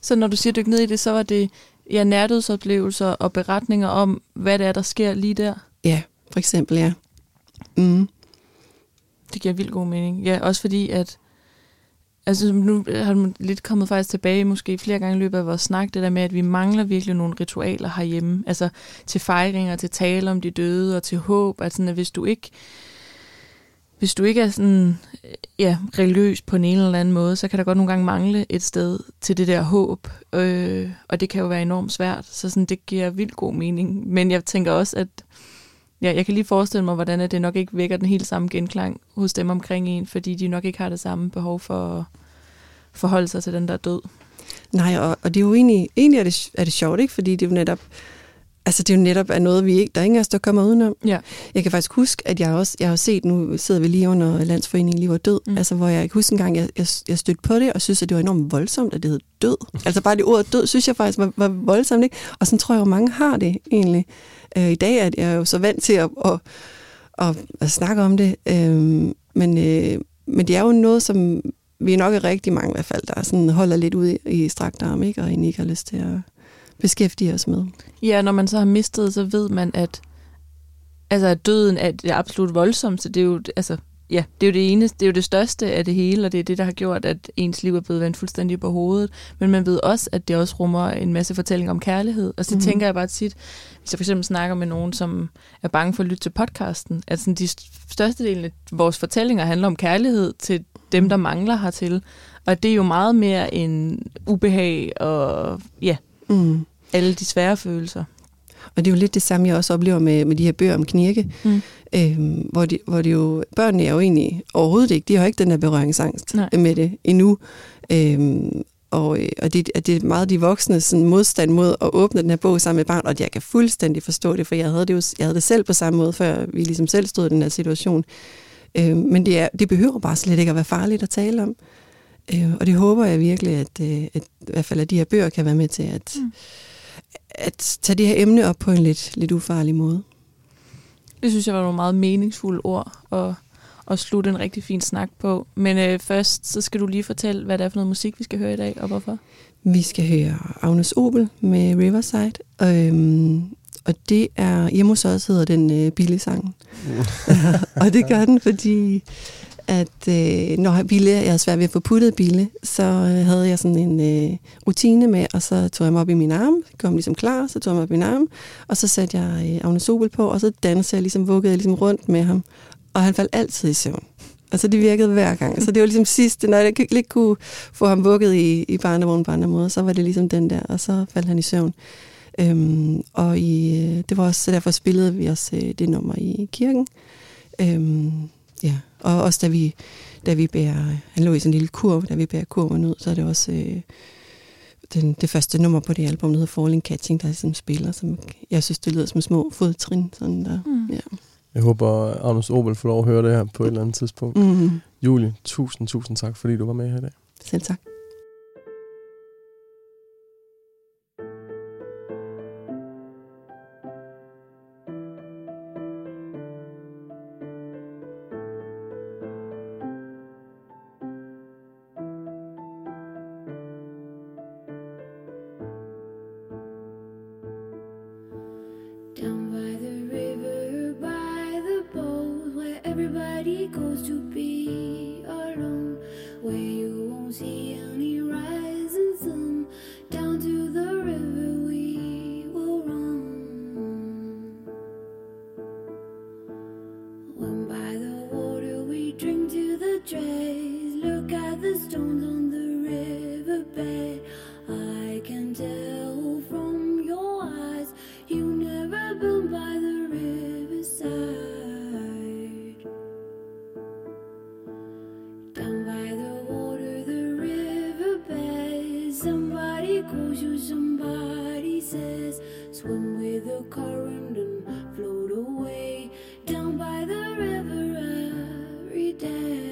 Så når du siger dykke ned i det, så var det ja, nærdødsoplevelser og beretninger om, hvad det er, der sker lige der? Ja, for eksempel, ja. Mm. Det giver vildt god mening. Ja, også fordi, at Altså nu har du lidt kommet faktisk tilbage, måske flere gange i løbet af vores snak, det der med, at vi mangler virkelig nogle ritualer herhjemme. Altså til fejringer, til tale om de døde og til håb. Altså at hvis du ikke hvis du ikke er sådan, øh, ja, religiøs på en eller anden måde, så kan der godt nogle gange mangle et sted til det der håb, øh, og det kan jo være enormt svært, så sådan, det giver vildt god mening. Men jeg tænker også, at ja, jeg kan lige forestille mig, hvordan det nok ikke vækker den helt samme genklang hos dem omkring en, fordi de nok ikke har det samme behov for at forholde sig til den der død. Nej, og, og det er jo egentlig, egentlig er det, er det sjovt, ikke? fordi det er jo netop, Altså det er jo netop af noget, vi ikke, der er ingen af os, der kommer udenom. Ja. Jeg kan faktisk huske, at jeg også, jeg har set, nu sidder vi lige under Landsforeningen Liv og Død, mm. altså hvor jeg ikke husker engang, jeg, jeg, jeg stødte på det, og synes, at det var enormt voldsomt, at det hed død. altså bare det ord død, synes jeg faktisk var, var voldsomt, ikke? Og sådan tror jeg jo, mange har det egentlig. Øh, I dag er jeg jo så vant til at, at, at, at snakke om det, øh, men, øh, men det er jo noget, som vi nok er rigtig mange i hvert fald, der sådan holder lidt ud i, i strakt arm, ikke? og egentlig ikke har lyst til at beskæftige os med. Ja, når man så har mistet, så ved man, at, altså, at døden er det absolut voldsomste. Det er jo, altså, ja, det er jo det eneste, det er jo det største af det hele, og det er det, der har gjort, at ens liv er blevet vendt fuldstændig på hovedet. Men man ved også, at det også rummer en masse fortællinger om kærlighed. Og så mm. tænker jeg bare tit, hvis jeg for eksempel snakker med nogen, som er bange for at lytte til podcasten, at sådan de største delen af vores fortællinger handler om kærlighed til dem, der mangler hertil. Og det er jo meget mere en ubehag og ja, mm alle de svære følelser. Og det er jo lidt det samme, jeg også oplever med, med de her bøger om knirke, mm. øhm, hvor, de, hvor de jo, børnene er jo egentlig overhovedet ikke, de har ikke den der berøringsangst Nej. med det endnu. Øhm, og, og det, at det er meget de voksne sådan modstand mod at åbne den her bog sammen med barn, og jeg kan fuldstændig forstå det, for jeg havde det, jo, jeg havde det selv på samme måde, før vi ligesom selv stod i den her situation. Øhm, men det, er, det behøver bare slet ikke at være farligt at tale om. Øh, og det håber jeg virkelig, at, øh, at, at i hvert fald at de her bøger kan være med til at, mm at tage det her emne op på en lidt, lidt ufarlig måde. Det synes jeg var nogle meget meningsfulde ord at, at slutte en rigtig fin snak på. Men øh, først så skal du lige fortælle, hvad det er for noget musik, vi skal høre i dag, og hvorfor. Vi skal høre Agnes Obel med Riverside. Øhm, og det er, hjemme hos os hedder den øh, Bille-sangen. (laughs) (laughs) og det gør den, fordi at øh, når Bille, jeg havde svært ved at få puttet Bille, så øh, havde jeg sådan en øh, rutine med, og så tog jeg mig op i min arm, kom ligesom klar, så tog jeg mig op i min arm, og så satte jeg øh, Agnes Sobel på, og så dansede jeg ligesom, vuggede jeg ligesom rundt med ham, og han faldt altid i søvn. Altså det virkede hver gang. Så det var ligesom sidste, når jeg ikke kunne få ham vugget i, i barnevognen på andre måder, så var det ligesom den der, og så faldt han i søvn. Øhm, og i, øh, det var også derfor spillede vi også øh, det nummer i kirken. Øhm, Ja, og også da vi, da vi bærer, han lå i sådan en lille kurv, da vi bærer kurven ud, så er det også øh, den, det første nummer på det album, der hedder Falling Catching, der sådan spiller, som jeg synes, det lyder som små fodtrin. Sådan der. Mm. Ja. Jeg håber, Anders Obel får lov at høre det her på et eller andet tidspunkt. Mm. Julie, tusind, tusind tak, fordi du var med her i dag. Selv tak. somebody says, swim with the current and float away down by the river every day.